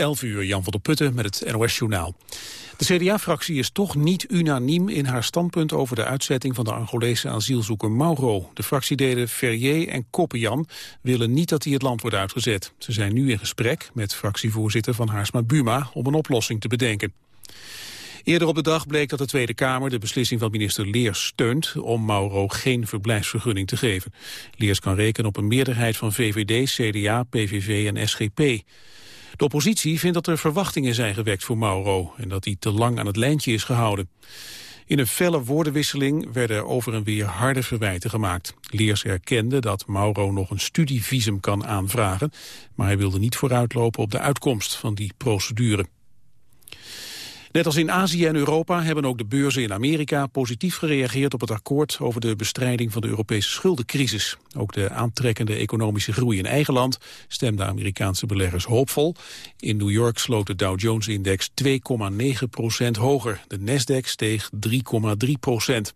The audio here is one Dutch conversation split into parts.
11 uur, Jan van der Putten met het NOS-journaal. De CDA-fractie is toch niet unaniem in haar standpunt over de uitzetting van de Angolese asielzoeker Mauro. De fractieleden Ferrier en Koppenjan willen niet dat hij het land wordt uitgezet. Ze zijn nu in gesprek met fractievoorzitter van Haarsma Buma om een oplossing te bedenken. Eerder op de dag bleek dat de Tweede Kamer de beslissing van minister Leers steunt om Mauro geen verblijfsvergunning te geven. Leers kan rekenen op een meerderheid van VVD, CDA, PVV en SGP. De oppositie vindt dat er verwachtingen zijn gewekt voor Mauro en dat hij te lang aan het lijntje is gehouden. In een felle woordenwisseling werden over en weer harde verwijten gemaakt. Leers erkende dat Mauro nog een studievisum kan aanvragen, maar hij wilde niet vooruitlopen op de uitkomst van die procedure. Net als in Azië en Europa hebben ook de beurzen in Amerika positief gereageerd op het akkoord over de bestrijding van de Europese schuldencrisis. Ook de aantrekkende economische groei in eigen land stemden Amerikaanse beleggers hoopvol. In New York sloot de Dow Jones-index 2,9 procent hoger. De Nasdaq steeg 3,3 procent.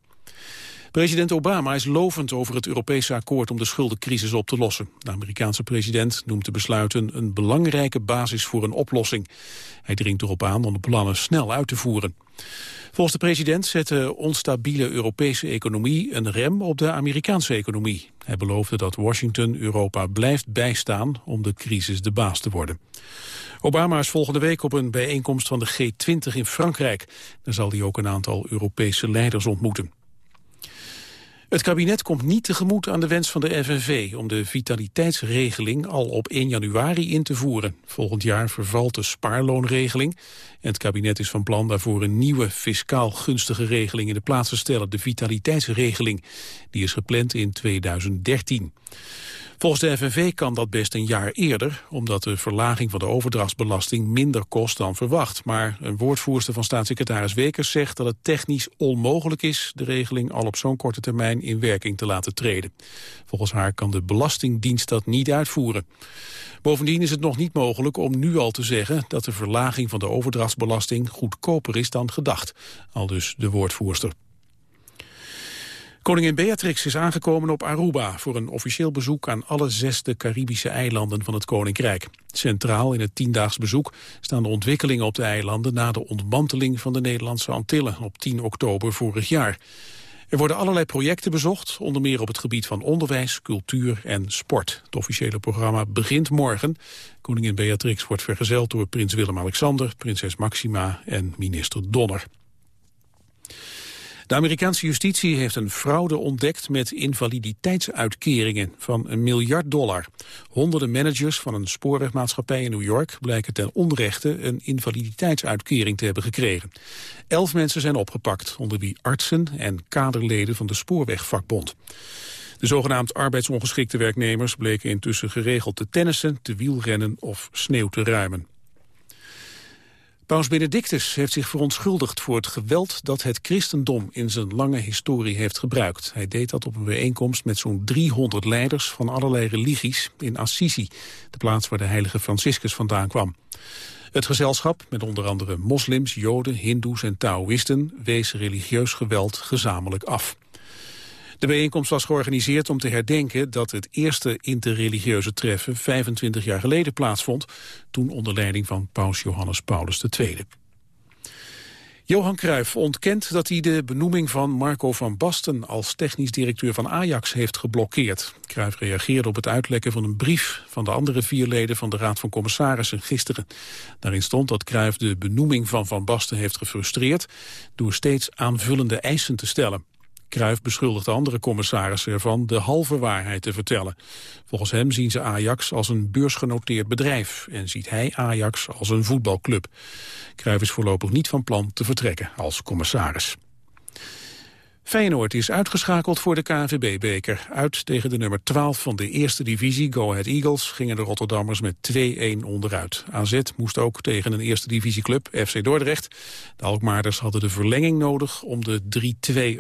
President Obama is lovend over het Europese akkoord om de schuldencrisis op te lossen. De Amerikaanse president noemt de besluiten een belangrijke basis voor een oplossing. Hij dringt erop aan om de plannen snel uit te voeren. Volgens de president zet de onstabiele Europese economie een rem op de Amerikaanse economie. Hij beloofde dat Washington Europa blijft bijstaan om de crisis de baas te worden. Obama is volgende week op een bijeenkomst van de G20 in Frankrijk. Daar zal hij ook een aantal Europese leiders ontmoeten. Het kabinet komt niet tegemoet aan de wens van de FNV om de vitaliteitsregeling al op 1 januari in te voeren. Volgend jaar vervalt de spaarloonregeling en het kabinet is van plan daarvoor een nieuwe fiscaal gunstige regeling in de plaats te stellen, de vitaliteitsregeling. Die is gepland in 2013. Volgens de FNV kan dat best een jaar eerder, omdat de verlaging van de overdrachtsbelasting minder kost dan verwacht. Maar een woordvoerster van staatssecretaris Wekers zegt dat het technisch onmogelijk is de regeling al op zo'n korte termijn in werking te laten treden. Volgens haar kan de Belastingdienst dat niet uitvoeren. Bovendien is het nog niet mogelijk om nu al te zeggen dat de verlaging van de overdrachtsbelasting goedkoper is dan gedacht, al dus de woordvoerster. Koningin Beatrix is aangekomen op Aruba voor een officieel bezoek aan alle zesde Caribische eilanden van het Koninkrijk. Centraal in het tiendaags bezoek staan de ontwikkelingen op de eilanden na de ontmanteling van de Nederlandse Antillen op 10 oktober vorig jaar. Er worden allerlei projecten bezocht, onder meer op het gebied van onderwijs, cultuur en sport. Het officiële programma begint morgen. Koningin Beatrix wordt vergezeld door prins Willem-Alexander, prinses Maxima en minister Donner. De Amerikaanse justitie heeft een fraude ontdekt met invaliditeitsuitkeringen van een miljard dollar. Honderden managers van een spoorwegmaatschappij in New York blijken ten onrechte een invaliditeitsuitkering te hebben gekregen. Elf mensen zijn opgepakt, onder wie artsen en kaderleden van de spoorwegvakbond. De zogenaamd arbeidsongeschikte werknemers bleken intussen geregeld te tennissen, te wielrennen of sneeuw te ruimen. Paus Benedictus heeft zich verontschuldigd voor het geweld dat het christendom in zijn lange historie heeft gebruikt. Hij deed dat op een bijeenkomst met zo'n 300 leiders van allerlei religies in Assisi, de plaats waar de heilige Franciscus vandaan kwam. Het gezelschap, met onder andere moslims, joden, hindoes en taoïsten, wees religieus geweld gezamenlijk af. De bijeenkomst was georganiseerd om te herdenken dat het eerste interreligieuze treffen 25 jaar geleden plaatsvond, toen onder leiding van paus Johannes Paulus II. Johan Cruijff ontkent dat hij de benoeming van Marco van Basten als technisch directeur van Ajax heeft geblokkeerd. Cruijff reageerde op het uitlekken van een brief van de andere vier leden van de Raad van Commissarissen gisteren. Daarin stond dat Cruijff de benoeming van Van Basten heeft gefrustreerd door steeds aanvullende eisen te stellen. Cruijff beschuldigt de andere commissarissen ervan de halve waarheid te vertellen. Volgens hem zien ze Ajax als een beursgenoteerd bedrijf en ziet hij Ajax als een voetbalclub. Cruijff is voorlopig niet van plan te vertrekken als commissaris. Feyenoord is uitgeschakeld voor de KNVB-beker. Uit tegen de nummer 12 van de eerste divisie, Go Ahead Eagles, gingen de Rotterdammers met 2-1 onderuit. AZ moest ook tegen een eerste divisieclub, FC Dordrecht. De Alkmaarders hadden de verlenging nodig om de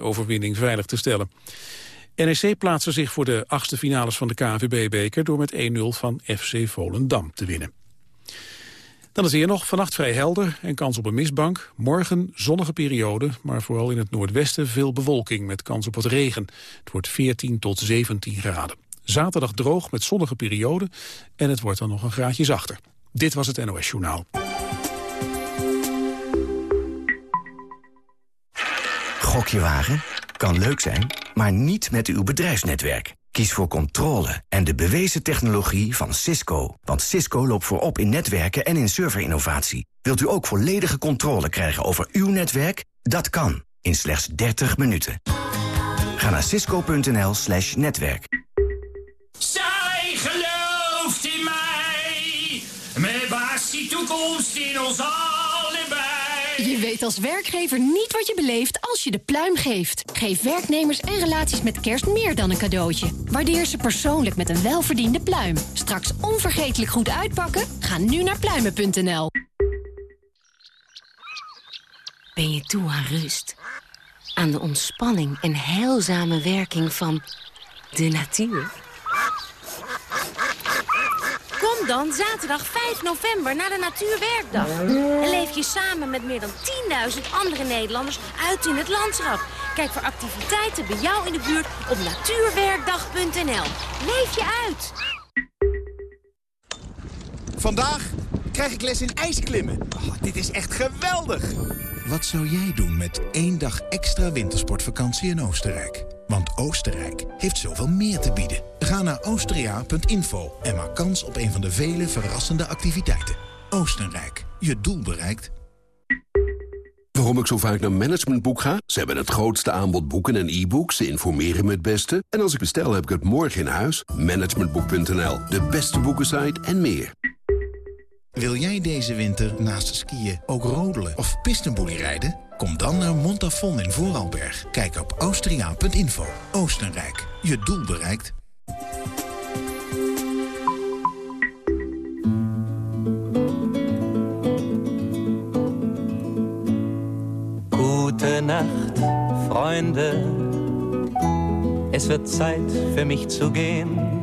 3-2-overwinning veilig te stellen. NEC plaatste zich voor de achtste finales van de KNVB-beker... door met 1-0 van FC Volendam te winnen. Dan is hier nog vannacht vrij helder en kans op een mistbank. Morgen zonnige periode, maar vooral in het noordwesten veel bewolking met kans op wat regen. Het wordt 14 tot 17 graden. Zaterdag droog met zonnige periode en het wordt dan nog een graadje zachter. Dit was het NOS Journaal. Gokje wagen? Kan leuk zijn, maar niet met uw bedrijfsnetwerk. Kies voor controle en de bewezen technologie van Cisco. Want Cisco loopt voorop in netwerken en in serverinnovatie. Wilt u ook volledige controle krijgen over uw netwerk? Dat kan, in slechts 30 minuten. Ga naar cisco.nl slash netwerk. Zij gelooft in mij, met baas die toekomst in ons allebei. Je weet als werkgever niet wat je beleeft als je de pluim geeft. Geef werknemers en relaties met kerst meer dan een cadeautje. Waardeer ze persoonlijk met een welverdiende pluim. Straks onvergetelijk goed uitpakken? Ga nu naar pluimen.nl. Ben je toe aan rust? Aan de ontspanning en heilzame werking van de natuur? Dan zaterdag 5 november naar de Natuurwerkdag. En leef je samen met meer dan 10.000 andere Nederlanders uit in het landschap. Kijk voor activiteiten bij jou in de buurt op natuurwerkdag.nl. Leef je uit! Vandaag krijg ik les in ijsklimmen. Oh, dit is echt geweldig! Wat zou jij doen met één dag extra wintersportvakantie in Oostenrijk? Want Oostenrijk heeft zoveel meer te bieden. Ga naar austria.info en maak kans op een van de vele verrassende activiteiten. Oostenrijk, je doel bereikt. Waarom ik zo vaak naar Managementboek ga? Ze hebben het grootste aanbod boeken en e-books. Ze informeren me het beste. En als ik bestel, heb ik het morgen in huis. Managementboek.nl, de beste boekensite en meer. Wil jij deze winter naast skiën ook rodelen of pistenboelie rijden? Kom dan naar Montafon in Vooralberg. Kijk op austriaan.info. Oostenrijk, je doel bereikt. Gute Nacht, Freunde. Es wird Zeit für mich zu gehen.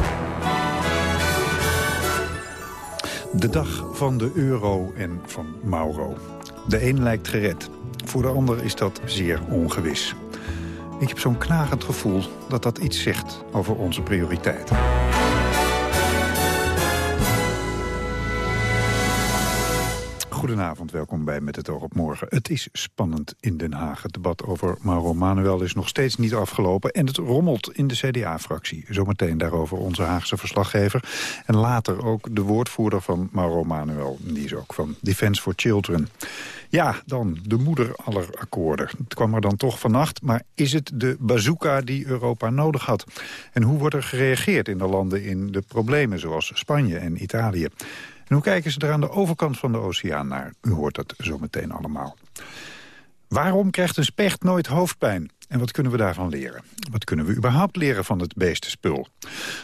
De dag van de euro en van Mauro. De een lijkt gered. Voor de ander is dat zeer ongewis. Ik heb zo'n knagend gevoel dat dat iets zegt over onze prioriteiten. Goedenavond, welkom bij Met het oog op morgen. Het is spannend in Den Haag. Het debat over Mauro Manuel is nog steeds niet afgelopen... en het rommelt in de CDA-fractie. Zometeen daarover onze Haagse verslaggever. En later ook de woordvoerder van Mauro Manuel. Die is ook van Defence for Children. Ja, dan de moeder aller akkoorden. Het kwam er dan toch vannacht, maar is het de bazooka die Europa nodig had? En hoe wordt er gereageerd in de landen in de problemen, zoals Spanje en Italië? En hoe kijken ze er aan de overkant van de oceaan naar? U hoort dat zometeen allemaal. Waarom krijgt een specht nooit hoofdpijn? En wat kunnen we daarvan leren? Wat kunnen we überhaupt leren van het beestenspul?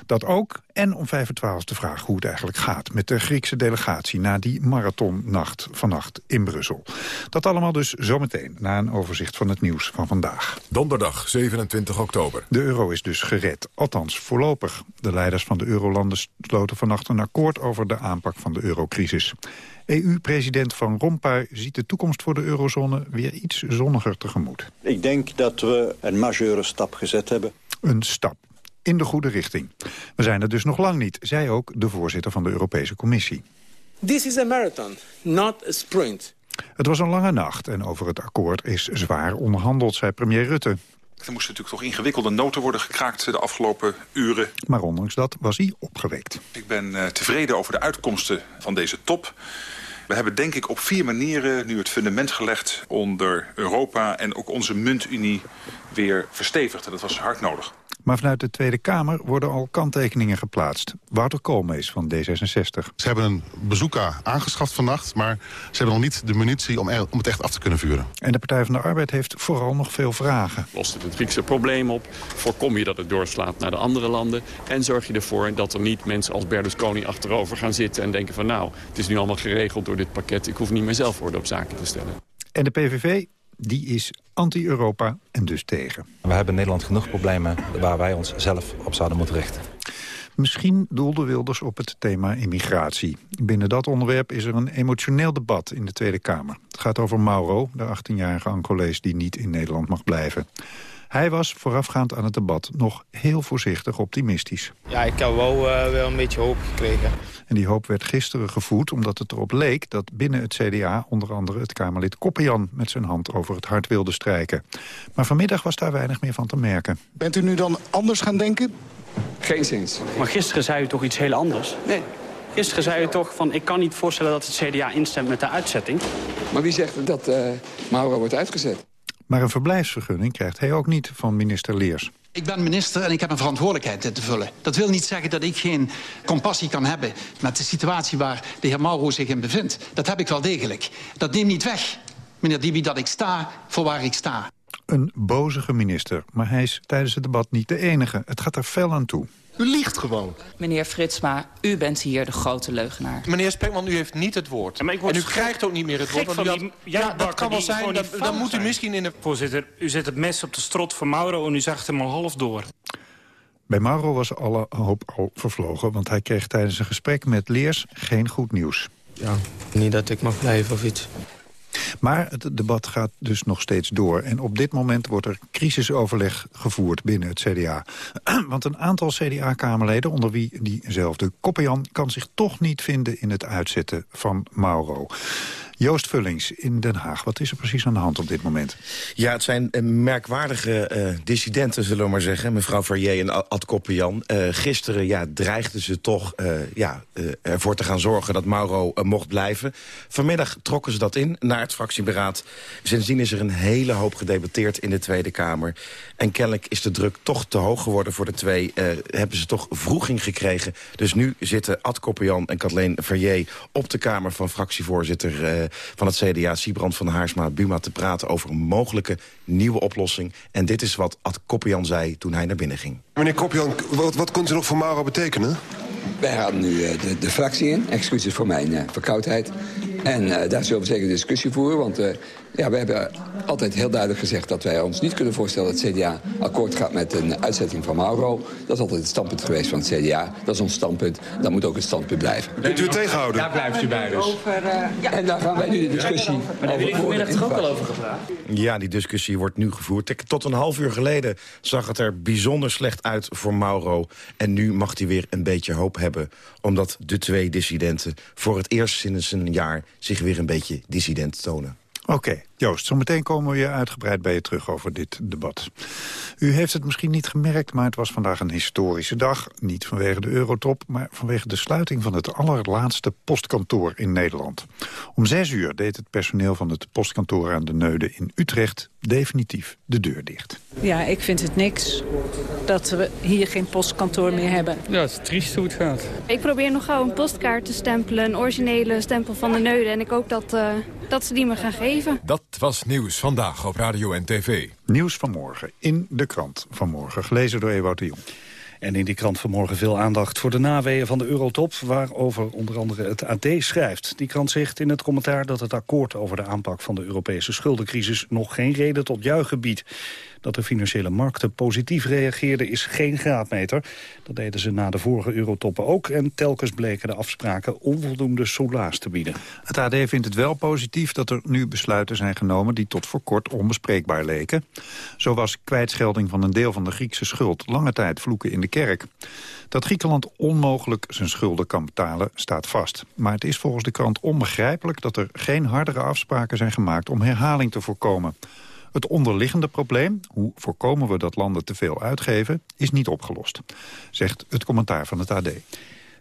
Dat ook, en om vijf voor twaalf de vraag hoe het eigenlijk gaat... met de Griekse delegatie na die marathonnacht vannacht in Brussel. Dat allemaal dus zometeen, na een overzicht van het nieuws van vandaag. Donderdag 27 oktober. De euro is dus gered, althans voorlopig. De leiders van de eurolanden sloten vannacht een akkoord... over de aanpak van de eurocrisis. EU-president Van Rompuy ziet de toekomst voor de eurozone weer iets zonniger tegemoet. Ik denk dat we een majeure stap gezet hebben. Een stap in de goede richting. We zijn er dus nog lang niet, zei ook de voorzitter van de Europese Commissie. This is a marathon, not a sprint. Het was een lange nacht en over het akkoord is zwaar onderhandeld, zei premier Rutte. Er moesten natuurlijk toch ingewikkelde noten worden gekraakt de afgelopen uren. Maar ondanks dat was hij opgewekt. Ik ben uh, tevreden over de uitkomsten van deze top. We hebben denk ik op vier manieren nu het fundament gelegd onder Europa... en ook onze muntunie weer verstevigd. En dat was hard nodig. Maar vanuit de Tweede Kamer worden al kanttekeningen geplaatst. Wouter Koolmees van D66. Ze hebben een bazooka aangeschaft vannacht... maar ze hebben nog niet de munitie om, om het echt af te kunnen vuren. En de Partij van de Arbeid heeft vooral nog veel vragen. Lost het het Griekse probleem op? Voorkom je dat het doorslaat naar de andere landen? En zorg je ervoor dat er niet mensen als Berlusconi achterover gaan zitten... en denken van nou, het is nu allemaal geregeld door dit pakket... ik hoef niet meer zelf woorden op zaken te stellen. En de PVV die is anti-Europa en dus tegen. We hebben in Nederland genoeg problemen waar wij ons zelf op zouden moeten richten. Misschien doelde Wilders op het thema immigratie. Binnen dat onderwerp is er een emotioneel debat in de Tweede Kamer. Het gaat over Mauro, de 18-jarige Angolees die niet in Nederland mag blijven. Hij was voorafgaand aan het debat nog heel voorzichtig optimistisch. Ja, ik heb wel, uh, wel een beetje hoop gekregen. En die hoop werd gisteren gevoed omdat het erop leek... dat binnen het CDA onder andere het Kamerlid Koppenjan... met zijn hand over het hart wilde strijken. Maar vanmiddag was daar weinig meer van te merken. Bent u nu dan anders gaan denken? Geen zins. Maar gisteren zei u toch iets heel anders? Nee. Gisteren zei u toch van ik kan niet voorstellen dat het CDA instemt met de uitzetting. Maar wie zegt dat uh, Mauro wordt uitgezet? Maar een verblijfsvergunning krijgt hij ook niet van minister Leers. Ik ben minister en ik heb een verantwoordelijkheid te vullen. Dat wil niet zeggen dat ik geen compassie kan hebben... met de situatie waar de heer Mauro zich in bevindt. Dat heb ik wel degelijk. Dat neemt niet weg, meneer Dibi, dat ik sta voor waar ik sta. Een bozige minister, maar hij is tijdens het debat niet de enige. Het gaat er fel aan toe. U liegt gewoon. Meneer Fritsma, u bent hier de grote leugenaar. Meneer Spekman, u heeft niet het woord. Ja, en u krijgt ook niet meer het woord. Want u had, ja, dat kan wel zijn. Dan, dan moet u misschien in de... Voorzitter, u zet het mes op de strot van Mauro en u zag hem al half door. Bij Mauro was alle hoop al vervlogen, want hij kreeg tijdens een gesprek met Leers geen goed nieuws. Ja, niet dat ik mag blijven of iets. Maar het debat gaat dus nog steeds door. En op dit moment wordt er crisisoverleg gevoerd binnen het CDA. Want een aantal CDA-kamerleden, onder wie diezelfde Koppenjan... kan zich toch niet vinden in het uitzetten van Mauro. Joost Vullings in Den Haag. Wat is er precies aan de hand op dit moment? Ja, het zijn uh, merkwaardige uh, dissidenten, zullen we maar zeggen. Mevrouw Verrier en Ad Koppenjan. Uh, gisteren ja, dreigden ze toch ja, ervoor te gaan zorgen dat Mauro mocht blijven. Vanmiddag trokken ze dat in naar het fractieberaad. Sindsdien is er een hele hoop gedebatteerd in de Tweede Kamer. En kennelijk is de druk toch te hoog geworden voor de twee. hebben ze toch vroeging gekregen. Dus nu zitten Ad Koppenjan en Kathleen Verrier op de Kamer van fractievoorzitter van het CDA, Siebrand van Haarsma Buma... te praten over een mogelijke nieuwe oplossing. En dit is wat Ad Koppian zei toen hij naar binnen ging. Meneer Koppian, wat, wat kunt u nog voor Mauro betekenen? Wij gaan nu uh, de, de, fractie in. Excuses voor mijn uh, verkoudheid. En uh, daar zullen we zeker een discussie voeren. Want ja, we hebben altijd heel duidelijk gezegd dat wij ons niet kunnen voorstellen... dat het CDA akkoord gaat met een uitzetting van Mauro. Dat is altijd het standpunt geweest van het CDA. Dat is ons standpunt. Dat moet ook het standpunt blijven. Kunt u het tegenhouden? Daar blijft u bij dus. Over, ja. En daar gaan wij nu de discussie Maar daar hebben jullie vanmiddag toch ook al over gepraat? Ja, die discussie wordt nu gevoerd. Tot een half uur geleden zag het er bijzonder slecht uit voor Mauro. En nu mag hij weer een beetje hoop hebben. Omdat de twee dissidenten voor het eerst sinds een jaar... zich weer een beetje dissident tonen. Oké, Joost, zometeen komen we je uitgebreid bij je terug over dit debat. U heeft het misschien niet gemerkt, maar het was vandaag een historische dag. Niet vanwege de eurotop, maar vanwege de sluiting van het allerlaatste postkantoor in Nederland. Om zes uur deed het personeel van het postkantoor aan de Neude in Utrecht definitief de deur dicht. Ja, ik vind het niks dat we hier geen postkantoor meer hebben. Ja, het is triest hoe het gaat. Ik probeer nog gauw een postkaart te stempelen, een originele stempel van de Neude. En ik hoop dat, uh, dat ze die me gaan geven. Dat was Nieuws Vandaag op Radio en TV. Nieuws vanmorgen in de krant vanmorgen, gelezen door Ewout de Jong. En in die krant vanmorgen veel aandacht voor de naweeën van de Eurotop... waarover onder andere het AD schrijft. Die krant zegt in het commentaar dat het akkoord over de aanpak van de Europese schuldencrisis... nog geen reden tot juichen biedt. Dat de financiële markten positief reageerden is geen graadmeter. Dat deden ze na de vorige eurotoppen ook. En telkens bleken de afspraken onvoldoende soelaas te bieden. Het AD vindt het wel positief dat er nu besluiten zijn genomen... die tot voor kort onbespreekbaar leken. Zo was kwijtschelding van een deel van de Griekse schuld... lange tijd vloeken in de kerk. Dat Griekenland onmogelijk zijn schulden kan betalen staat vast. Maar het is volgens de krant onbegrijpelijk dat er geen hardere afspraken zijn gemaakt om herhaling te voorkomen. Het onderliggende probleem, hoe voorkomen we dat landen te veel uitgeven, is niet opgelost, zegt het commentaar van het AD.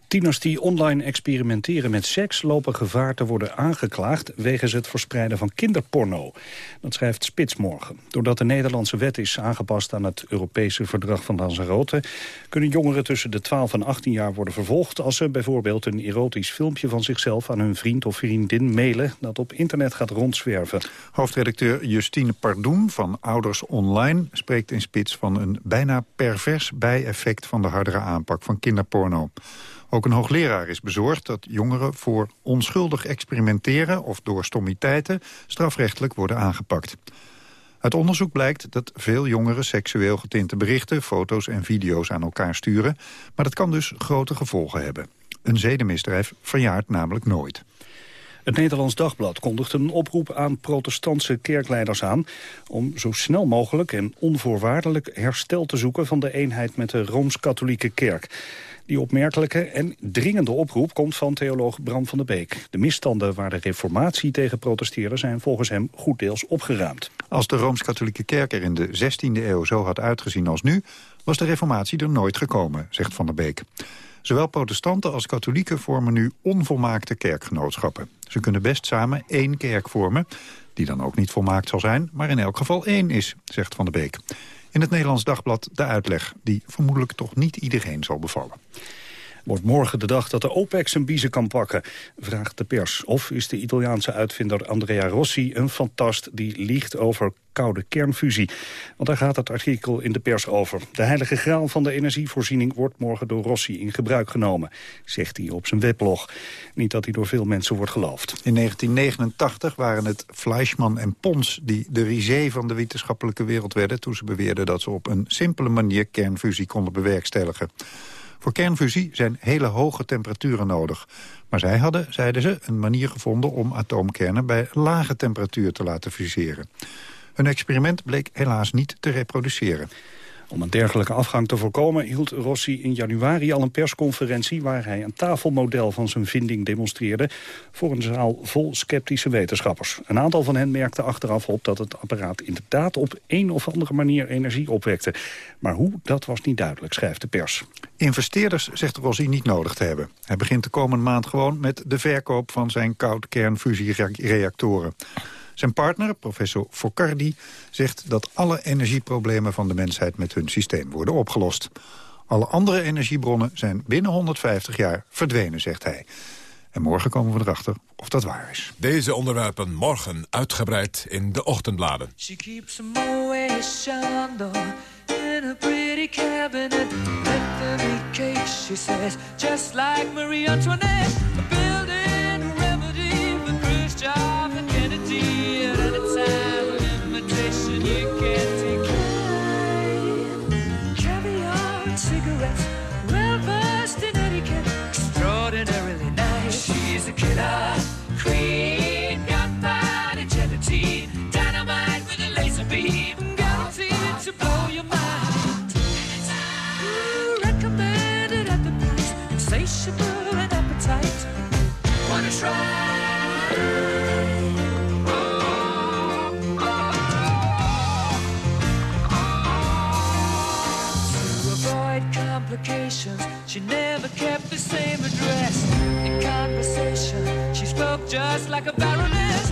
Tieners die online experimenteren met seks lopen gevaar te worden aangeklaagd wegens het verspreiden van kinderporno. Dat schrijft Spitsmorgen. Doordat de Nederlandse wet is aangepast aan het Europese verdrag van Lanzarote, kunnen jongeren tussen de 12 en 18 jaar worden vervolgd als ze bijvoorbeeld een erotisch filmpje van zichzelf aan hun vriend of vriendin mailen dat op internet gaat rondzwerven. Hoofdredacteur Justine Pardoen van Ouders Online spreekt in Spits van een bijna pervers bijeffect van de hardere aanpak van kinderporno. Ook een hoogleraar is bezorgd dat jongeren voor onschuldig experimenteren... of door stommiteiten strafrechtelijk worden aangepakt. Uit onderzoek blijkt dat veel jongeren seksueel getinte berichten... foto's en video's aan elkaar sturen. Maar dat kan dus grote gevolgen hebben. Een zedenmisdrijf verjaart namelijk nooit. Het Nederlands Dagblad kondigt een oproep aan protestantse kerkleiders aan... om zo snel mogelijk en onvoorwaardelijk herstel te zoeken... van de eenheid met de Rooms-Katholieke Kerk. Die opmerkelijke en dringende oproep komt van theoloog Bram van der Beek. De misstanden waar de reformatie tegen protesteerde zijn volgens hem goed deels opgeruimd. Als de Rooms-Katholieke Kerk er in de 16e eeuw zo had uitgezien als nu... was de reformatie er nooit gekomen, zegt Van der Beek. Zowel protestanten als katholieken vormen nu onvolmaakte kerkgenootschappen. Ze kunnen best samen één kerk vormen, die dan ook niet volmaakt zal zijn... maar in elk geval één is, zegt Van der Beek. In het Nederlands Dagblad de uitleg, die vermoedelijk toch niet iedereen zal bevallen. Wordt morgen de dag dat de OPEC zijn biezen kan pakken, vraagt de pers. Of is de Italiaanse uitvinder Andrea Rossi een fantast die liegt over koude kernfusie? Want daar gaat het artikel in de pers over. De heilige graal van de energievoorziening wordt morgen door Rossi in gebruik genomen, zegt hij op zijn weblog. Niet dat hij door veel mensen wordt geloofd. In 1989 waren het Fleischmann en Pons die de risée van de wetenschappelijke wereld werden... toen ze beweerden dat ze op een simpele manier kernfusie konden bewerkstelligen. Voor kernfusie zijn hele hoge temperaturen nodig. Maar zij hadden, zeiden ze, een manier gevonden om atoomkernen bij lage temperatuur te laten fuseren. Hun experiment bleek helaas niet te reproduceren. Om een dergelijke afgang te voorkomen hield Rossi in januari al een persconferentie... waar hij een tafelmodel van zijn vinding demonstreerde... voor een zaal vol sceptische wetenschappers. Een aantal van hen merkte achteraf op dat het apparaat inderdaad... op een of andere manier energie opwekte. Maar hoe, dat was niet duidelijk, schrijft de pers. Investeerders zegt Rossi niet nodig te hebben. Hij begint de komende maand gewoon met de verkoop van zijn koud-kernfusiereactoren. Zijn partner, professor Focardi, zegt dat alle energieproblemen van de mensheid met hun systeem worden opgelost. Alle andere energiebronnen zijn binnen 150 jaar verdwenen, zegt hij. En morgen komen we erachter of dat waar is. Deze onderwerpen morgen uitgebreid in de ochtendbladen. She keeps in a pretty cabinet. cake, she says, just like Marie Antoinette. She never kept the same address. In conversation, she spoke just like a baroness.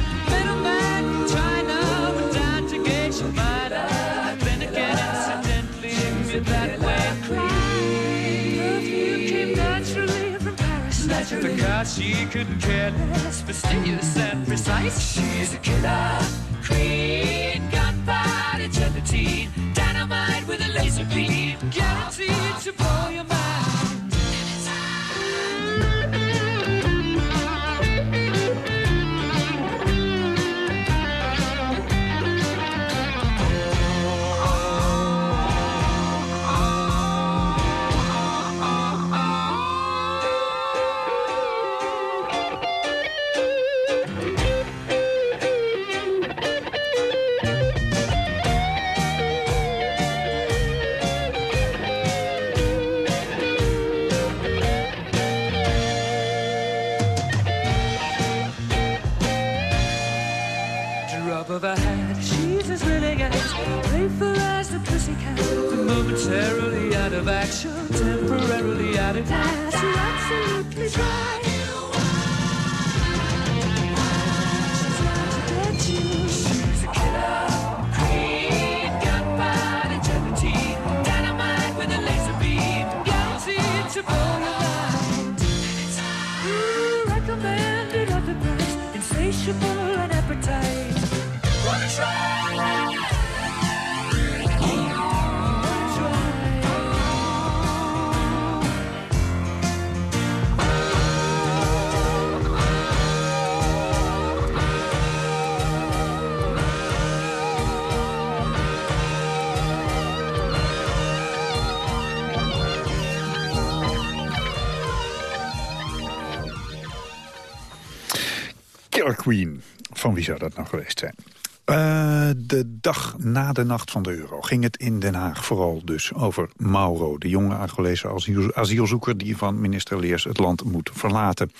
Naturally. Because she couldn't care less, fastidious and precise. She's a killer queen, gunpowder gelatine, dynamite with a laser beam, guaranteed to blow your mind. Killer Queen. Van wie zou dat nou geweest zijn? Uh, de dag na de nacht van de euro ging het in Den Haag vooral dus over Mauro... de jonge Angolese asiel, asielzoeker die van minister Leers het land moet verlaten.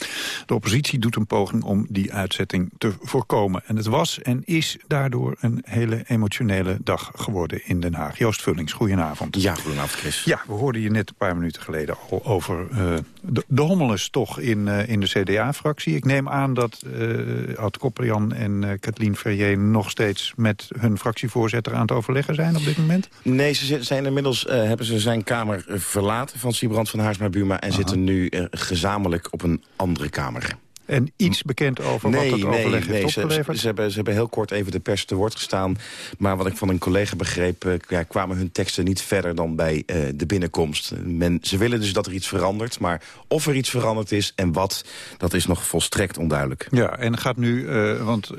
De oppositie doet een poging om die uitzetting te voorkomen. En het was en is daardoor een hele emotionele dag geworden in Den Haag. Joost Vullings, goedenavond. Ja, goedenavond Chris. Ja, we hoorden je net een paar minuten geleden al over uh, de, de hommeles toch in, uh, in de CDA-fractie. Ik neem aan dat uh, Ad Kopperjan en Kathleen Verrier nog steeds met hun fractievoorzitter aan het overleggen zijn op dit moment? Nee, ze zijn inmiddels uh, hebben ze zijn kamer verlaten van Siebrand van Haarsma-Buma... en Aha. zitten nu uh, gezamenlijk op een andere kamer. En iets bekend over nee, wat het nee, overleg nee, heeft ze, opgeleverd? Ze, hebben, ze hebben heel kort even de pers te woord gestaan. Maar wat ik van een collega begreep... Ja, kwamen hun teksten niet verder dan bij uh, de binnenkomst. Men, ze willen dus dat er iets verandert. Maar of er iets veranderd is en wat, dat is nog volstrekt onduidelijk. Ja, en gaat nu... Uh, want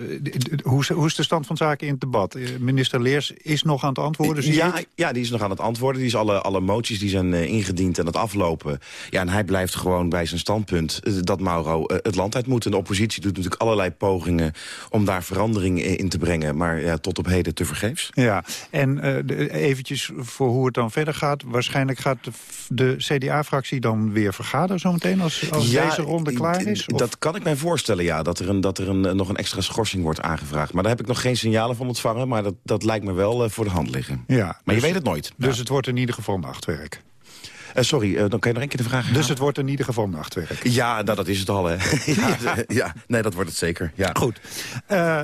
hoe is, hoe is de stand van zaken in het debat? minister Leers is nog aan het antwoorden, zie ja, ja, die is nog aan het antwoorden. Die is alle, alle moties die zijn ingediend aan het aflopen. Ja, en hij blijft gewoon bij zijn standpunt... dat Mauro het land uit moet. En de oppositie doet natuurlijk allerlei pogingen om daar verandering in te brengen. Maar ja, tot op heden te vergeefs. Ja, en uh, eventjes voor hoe het dan verder gaat. Waarschijnlijk gaat de, de CDA-fractie dan weer vergaderen zometeen als, als ja, deze ronde klaar is? Of? Dat kan ik mij voorstellen, ja. Dat er, een, dat er een, nog een extra schorsing wordt aangevraagd. Maar daar heb ik nog geen signalen van ontvangen. Maar dat, dat lijkt me wel uh, voor de hand liggen. Ja, maar dus, je weet het nooit. Dus ja. het wordt in ieder geval nachtwerk. Uh, sorry, uh, dan kan je nog een keer de vraag Dus het wordt in ieder geval nachtwerk? Ja, nou, dat is het al, hè. ja, ja, nee, dat wordt het zeker, ja. Goed.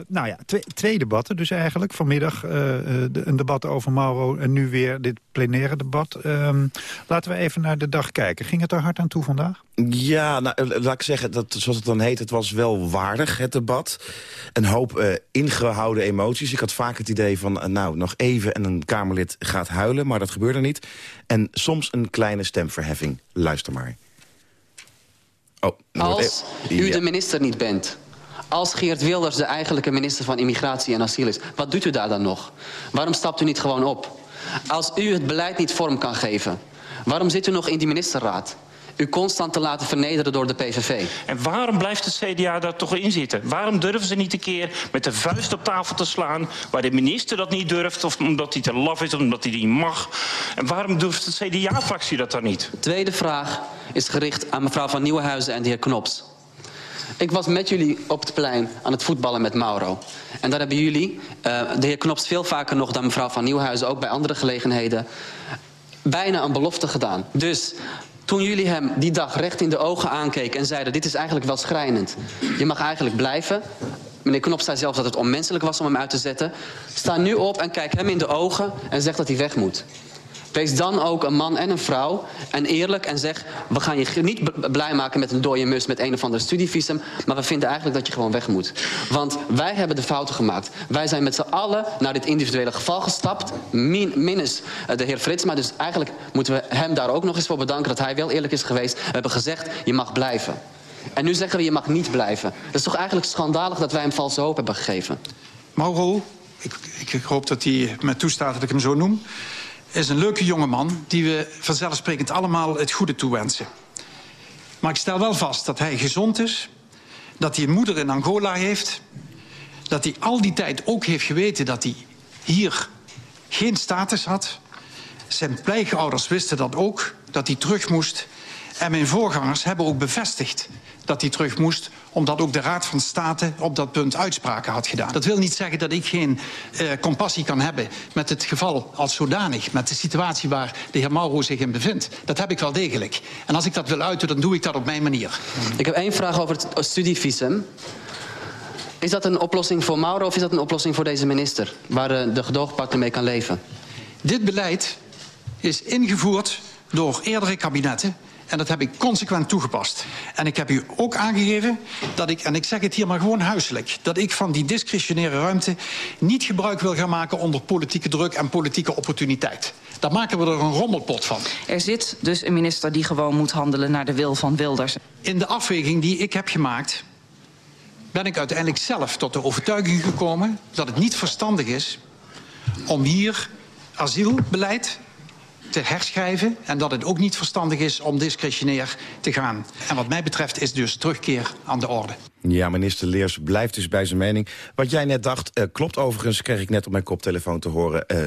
Nou ja, twee, twee debatten dus eigenlijk. Vanmiddag de, een debat over Mauro en nu weer dit plenaire debat. Um, laten we even naar de dag kijken. Ging het er hard aan toe vandaag? Ja, nou, laat ik zeggen, dat, zoals het dan heet, het was wel waardig, het debat. Een hoop ingehouden emoties. Ik had vaak het idee van, nou, nog even en een Kamerlid gaat huilen. Maar dat gebeurde niet. En soms een kleine stemverheffing. Luister maar. Oh, Als u de minister niet bent... Als Geert Wilders de eigenlijke minister van Immigratie en Asiel is... wat doet u daar dan nog? Waarom stapt u niet gewoon op? Als u het beleid niet vorm kan geven... waarom zit u nog in die ministerraad? U constant te laten vernederen door de PVV. En waarom blijft de CDA daar toch in zitten? Waarom durven ze niet een keer met de vuist op tafel te slaan... waar de minister dat niet durft, of omdat hij te laf is, of omdat hij niet mag? En waarom durft de CDA-fractie dat dan niet? Tweede vraag is gericht aan mevrouw Van Nieuwenhuizen en de heer Knops. Ik was met jullie op het plein aan het voetballen met Mauro. En daar hebben jullie, uh, de heer Knops veel vaker nog dan mevrouw Van Nieuwenhuizen... ook bij andere gelegenheden, bijna een belofte gedaan. Dus toen jullie hem die dag recht in de ogen aankeken en zeiden... dit is eigenlijk wel schrijnend. Je mag eigenlijk blijven. Meneer Knop zei zelfs dat het onmenselijk was om hem uit te zetten. Sta nu op en kijk hem in de ogen en zeg dat hij weg moet. Wees dan ook een man en een vrouw en eerlijk en zeg... we gaan je niet blij maken met een dode mus met een of ander studievisum... maar we vinden eigenlijk dat je gewoon weg moet. Want wij hebben de fouten gemaakt. Wij zijn met z'n allen naar dit individuele geval gestapt... Min, minus de heer Fritsma. Dus eigenlijk moeten we hem daar ook nog eens voor bedanken... dat hij wel eerlijk is geweest. We hebben gezegd, je mag blijven. En nu zeggen we, je mag niet blijven. Het is toch eigenlijk schandalig dat wij hem valse hoop hebben gegeven. Mauro, ik, ik hoop dat hij me toestaat dat ik hem zo noem is een leuke jongeman die we vanzelfsprekend allemaal het goede toewensen. Maar ik stel wel vast dat hij gezond is, dat hij een moeder in Angola heeft... dat hij al die tijd ook heeft geweten dat hij hier geen status had. Zijn pleegouders wisten dat ook, dat hij terug moest. En mijn voorgangers hebben ook bevestigd dat hij terug moest... omdat ook de Raad van State op dat punt uitspraken had gedaan. Dat wil niet zeggen dat ik geen uh, compassie kan hebben met het geval als zodanig, met de situatie waar de heer Mauro zich in bevindt. Dat heb ik wel degelijk. En als ik dat wil uiten, dan doe ik dat op mijn manier. Ik heb één vraag over het studievisum. Is dat een oplossing voor Mauro of is dat een oplossing voor deze minister? Waar uh, de gedoogpartner mee kan leven? Dit beleid is ingevoerd door eerdere kabinetten en dat heb ik consequent toegepast. En ik heb u ook aangegeven dat ik, en ik zeg het hier maar gewoon huiselijk... dat ik van die discretionaire ruimte niet gebruik wil gaan maken... onder politieke druk en politieke opportuniteit. Daar maken we er een rommelpot van. Er zit dus een minister die gewoon moet handelen naar de wil van Wilders. In de afweging die ik heb gemaakt... ben ik uiteindelijk zelf tot de overtuiging gekomen... dat het niet verstandig is om hier asielbeleid te herschrijven... en dat het ook niet verstandig is om discretionair te gaan. En wat mij betreft is dus terugkeer aan de orde. Ja, minister Leers blijft dus bij zijn mening. Wat jij net dacht, uh, klopt overigens, kreeg ik net op mijn koptelefoon te horen. Uh,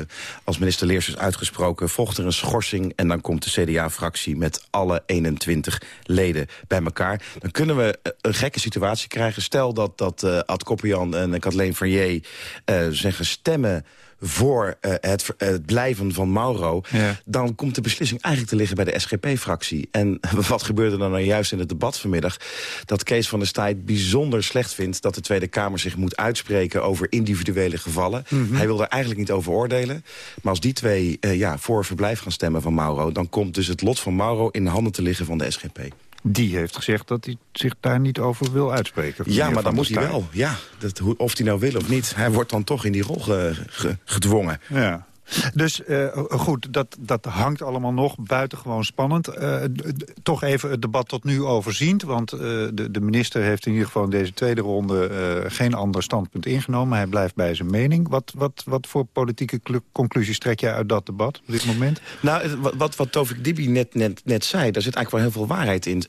als minister Leers is uitgesproken, volgt er een schorsing... en dan komt de CDA-fractie met alle 21 leden bij elkaar. Dan kunnen we uh, een gekke situatie krijgen. Stel dat, dat Ad Koppian en Kathleen Verrier zeggen stemmen voor uh, het, het, blijven van Mauro... Ja. dan komt de beslissing eigenlijk te liggen bij de SGP-fractie. En wat gebeurde dan nou juist in het debat vanmiddag? Dat Kees van der Staaij bijzonder slecht vindt... dat de Tweede Kamer zich moet uitspreken over individuele gevallen. Mm -hmm. Hij wil er eigenlijk niet over oordelen. Maar als die twee uh, ja, voor verblijf gaan stemmen van Mauro... dan komt dus het lot van Mauro in de handen te liggen van de SGP. Die heeft gezegd dat hij zich daar niet over wil uitspreken. Ja, maar dan moet hij wel. Ja, dat, of hij nou wil of niet. Hij wordt dan toch in die rol ge, ge, gedwongen. Ja. Dus uh, goed, dat, dat hangt allemaal nog buitengewoon spannend. Uh, toch even het debat tot nu overziend. Want uh, de, de, minister heeft in ieder geval in deze tweede ronde... geen ander standpunt ingenomen. Hij blijft bij zijn mening. Wat, wat, wat voor politieke conclusies trek jij uit dat debat op dit moment? Nou, wat, wat Tovik Dibi net, net, net zei, daar zit eigenlijk wel heel veel waarheid in.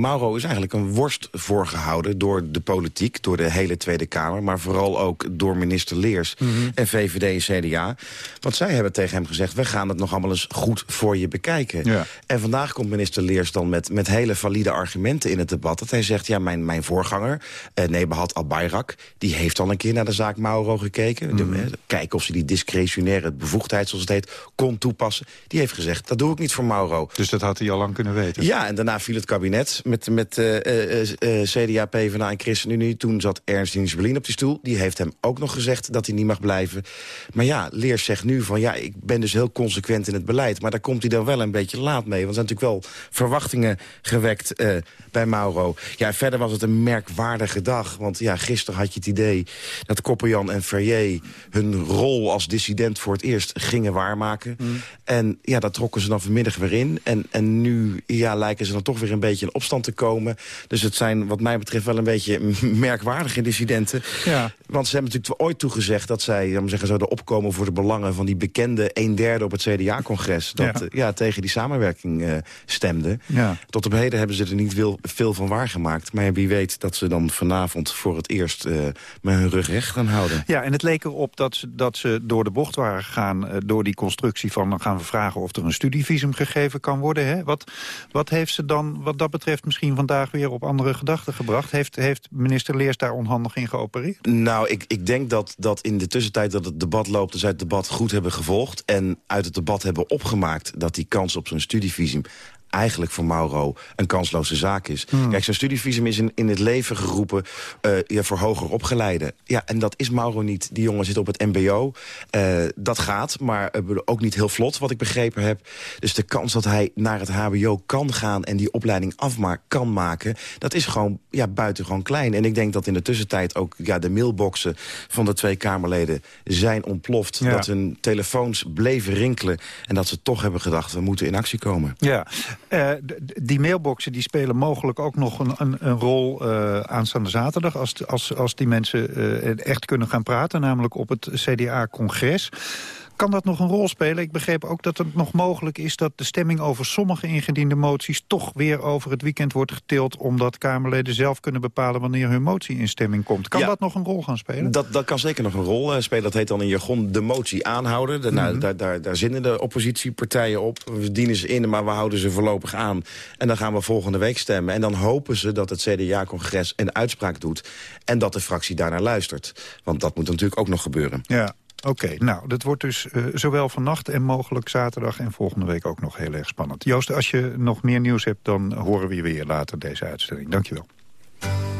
Mauro is eigenlijk een worst voorgehouden door de politiek... door de hele Tweede Kamer, maar vooral ook door minister Leers... Mm -hmm. en VVD en CDA... Want zij hebben tegen hem gezegd... we gaan het nog allemaal eens goed voor je bekijken. Ja. En vandaag komt minister Leers dan met, met hele valide argumenten in het debat. Dat hij zegt, ja, mijn, mijn voorganger, eh, Nebahat Al-Bayrak... die heeft al een keer naar de zaak Mauro gekeken. Mm. De, kijken of ze die discretionaire bevoegdheid, zoals het heet, kon toepassen. Die heeft gezegd, dat doe ik niet voor Mauro. Dus dat had hij al lang kunnen weten? Ja, en daarna viel het kabinet met, met uh, uh, uh, CDA, PvdA en ChristenUnie. Toen zat Ernst Berlin op die stoel. Die heeft hem ook nog gezegd dat hij niet mag blijven. Maar ja, Leers zegt nu van ja, ik ben dus heel consequent in het beleid. Maar daar komt hij dan wel een beetje laat mee. Want er zijn natuurlijk wel verwachtingen gewekt uh, bij Mauro. Ja, verder was het een merkwaardige dag. Want ja, gisteren had je het idee dat Kopperjan en Ferrier... hun rol als dissident voor het eerst gingen waarmaken. Mm. En ja, dat trokken ze dan vanmiddag weer in. En, en nu ja, lijken ze dan toch weer een beetje in opstand te komen. Dus het zijn wat mij betreft wel een beetje merkwaardige dissidenten. Ja. Want ze hebben natuurlijk ooit toegezegd dat zij zeggen, zouden opkomen voor de belangen van die bekende een derde op het CDA-congres... dat ja. ja. tegen die samenwerking uh, stemde. Ja. Tot op heden hebben ze er niet veel, veel van waargemaakt. Maar wie weet dat ze dan vanavond voor het eerst uh, met hun rug recht gaan houden. Ja, en het leek erop dat ze, dat ze door de bocht waren gegaan... Uh, door die constructie van dan gaan we vragen of er een studievisum gegeven kan worden. Hè? Wat, wat heeft ze dan wat dat betreft misschien vandaag weer op andere gedachten gebracht? Heeft, heeft minister Leers daar onhandig in geopereerd? Nou, ik, ik denk dat, dat in de tussentijd dat het debat loopt... dus uit het debat goed hebben gevolgd... en uit het debat hebben opgemaakt dat die kans op zo'n studievisum eigenlijk voor Mauro een kansloze zaak is. Hmm. Kijk, zo'n studievisum is in, in het leven geroepen uh, ja, voor hoger opgeleiden. Ja, en dat is Mauro niet. Die jongen zit op het mbo. Uh, dat gaat, maar uh, ook niet heel vlot, wat ik begrepen heb. Dus de kans dat hij naar het hbo kan gaan... en die opleiding afmaak kan maken... dat is gewoon ja, buitengewoon klein. En ik denk dat in de tussentijd ook ja, de mailboxen... van de twee Kamerleden zijn ontploft. Ja. Dat hun telefoons bleven rinkelen. En dat ze toch hebben gedacht, we moeten in actie komen. Ja, uh, die mailboxen die spelen mogelijk ook nog een, een, een rol uh, aanstaande zaterdag... als, als, als die mensen uh, echt kunnen gaan praten, namelijk op het CDA-congres. Kan dat nog een rol spelen? Ik begreep ook dat het nog mogelijk is dat de stemming over sommige ingediende moties toch weer over het weekend wordt getild, omdat Kamerleden zelf kunnen bepalen wanneer hun motie in stemming komt. Kan Ja. dat nog een rol gaan spelen? Dat, dat kan zeker nog een rol eh, spelen. Dat heet dan in jargon de motie aanhouden. Mhm. daar, daar, daar zinnen de oppositiepartijen op. We dienen ze in, maar we houden ze voorlopig aan. En dan gaan we volgende week stemmen. En dan hopen ze dat het CDA-congres een uitspraak doet. En dat de fractie daarnaar luistert. Want dat moet natuurlijk ook nog gebeuren. Ja, oké. Nou, dat wordt dus eh, zowel vannacht en mogelijk zaterdag en volgende week ook nog heel erg spannend. Joost, als je nog meer nieuws hebt, dan horen we je weer later deze uitstelling. Dankjewel. Do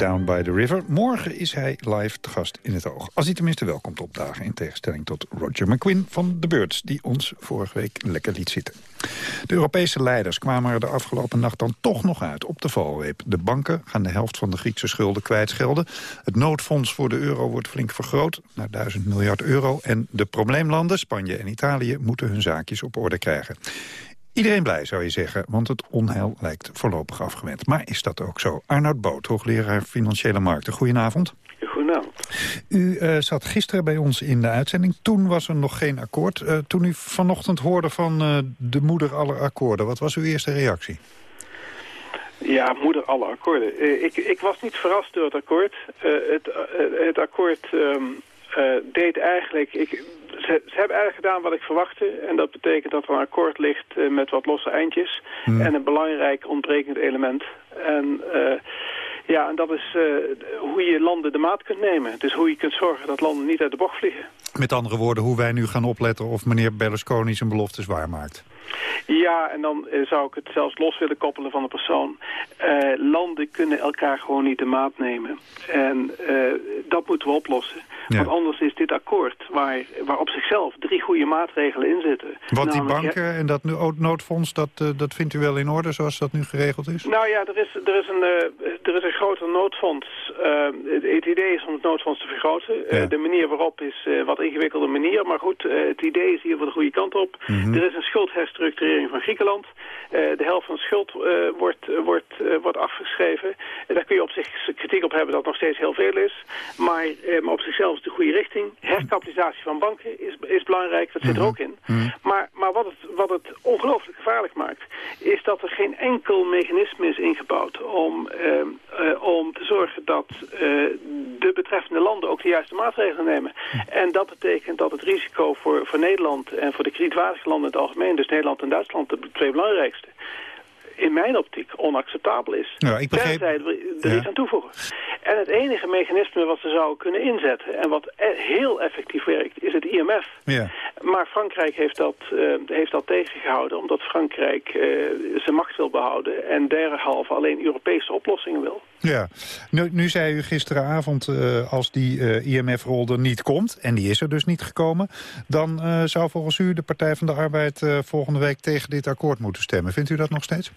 Down by the River. Morgen is hij live te gast in het oog. Als hij tenminste wel komt opdagen. In tegenstelling tot Roger McQuinn van The Birds... die ons vorige week lekker liet zitten. De Europese leiders kwamen er de afgelopen nacht dan toch nog uit op de valreep. De banken gaan de helft van de Griekse schulden kwijtschelden. Het noodfonds voor de euro wordt flink vergroot naar 1000 miljard euro. En de probleemlanden, Spanje en Italië, moeten hun zaakjes op orde krijgen. Iedereen blij, zou je zeggen, want het onheil lijkt voorlopig afgewend. Maar is dat ook zo? Arnoud Boot, hoogleraar Financiële Markten. Goedenavond. goedenavond. U eh, zat gisteren bij ons in de uitzending. Toen was er nog geen akkoord. Eh, toen u vanochtend hoorde van eh, de moeder aller akkoorden... wat was uw eerste reactie? Ja, moeder alle akkoorden. Ik, ik was niet verrast door het akkoord. Het, het akkoord ehm, eh, deed eigenlijk... Ik, ze, ze hebben eigenlijk gedaan wat ik verwachtte. En dat betekent dat er een akkoord ligt eh, met wat losse eindjes. En een belangrijk ontbrekend element. En... eh, ja, en dat is eh, hoe je landen de maat kunt nemen. Dus hoe je kunt zorgen dat landen niet uit de bocht vliegen. Met andere woorden, hoe wij nu gaan opletten... of meneer Berlusconi zijn beloftes waarmaakt. Ja, en dan eh, zou ik het zelfs los willen koppelen van de persoon. Eh, landen kunnen elkaar gewoon niet de maat nemen. En eh, dat moeten we oplossen. Want anders is dit akkoord, waar, waar op zichzelf drie goede maatregelen in zitten. Want die banken en dat noodfonds, dat, dat vindt u wel in orde zoals dat nu geregeld is? Nou ja, er is, er is, een, er is een groter noodfonds. Het, idee is om het noodfonds te vergroten. De manier waarop is wat ingewikkelde manier. Maar goed, het idee is hier voor de goede kant op. Mhm. Er is een schuldherstructurering van Griekenland. Eh, de helft van de schuld eh, wordt, eh, wordt, wordt afgeschreven. En daar kun je op zich kritiek op hebben dat het nog steeds heel veel is. Maar, maar op zichzelf is de goede richting. Herkapitalisatie van banken is, is belangrijk. Dat zit er ook in. Maar, maar wat, het, wat het ongelooflijk gevaarlijk maakt... is dat er geen enkel mechanisme is ingebouwd... om, om te zorgen dat de betreffende landen ook de juiste maatregelen nemen. En dat betekent dat het risico voor, voor Nederland... en voor de kredietwaardige landen in het algemeen... dus Nederland en Duitsland, de twee belangrijkste... in mijn optiek onacceptabel is. Ja, ik begreep- Tenzij er er Ja. iets aan toevoegen. En het enige mechanisme wat ze zouden kunnen inzetten... en wat e- heel effectief werkt, is het IMF. Ja. Maar Frankrijk heeft dat, eh, heeft dat tegengehouden... omdat Frankrijk eh, zijn macht wil behouden... en derhalve alleen Europese oplossingen wil. Ja, nu, nu zei u gisteravond, eh, als die IMF-rol er niet komt... en die is er dus niet gekomen... dan zou volgens u de Partij van de Arbeid volgende week tegen dit akkoord moeten stemmen. Vindt u dat nog steeds?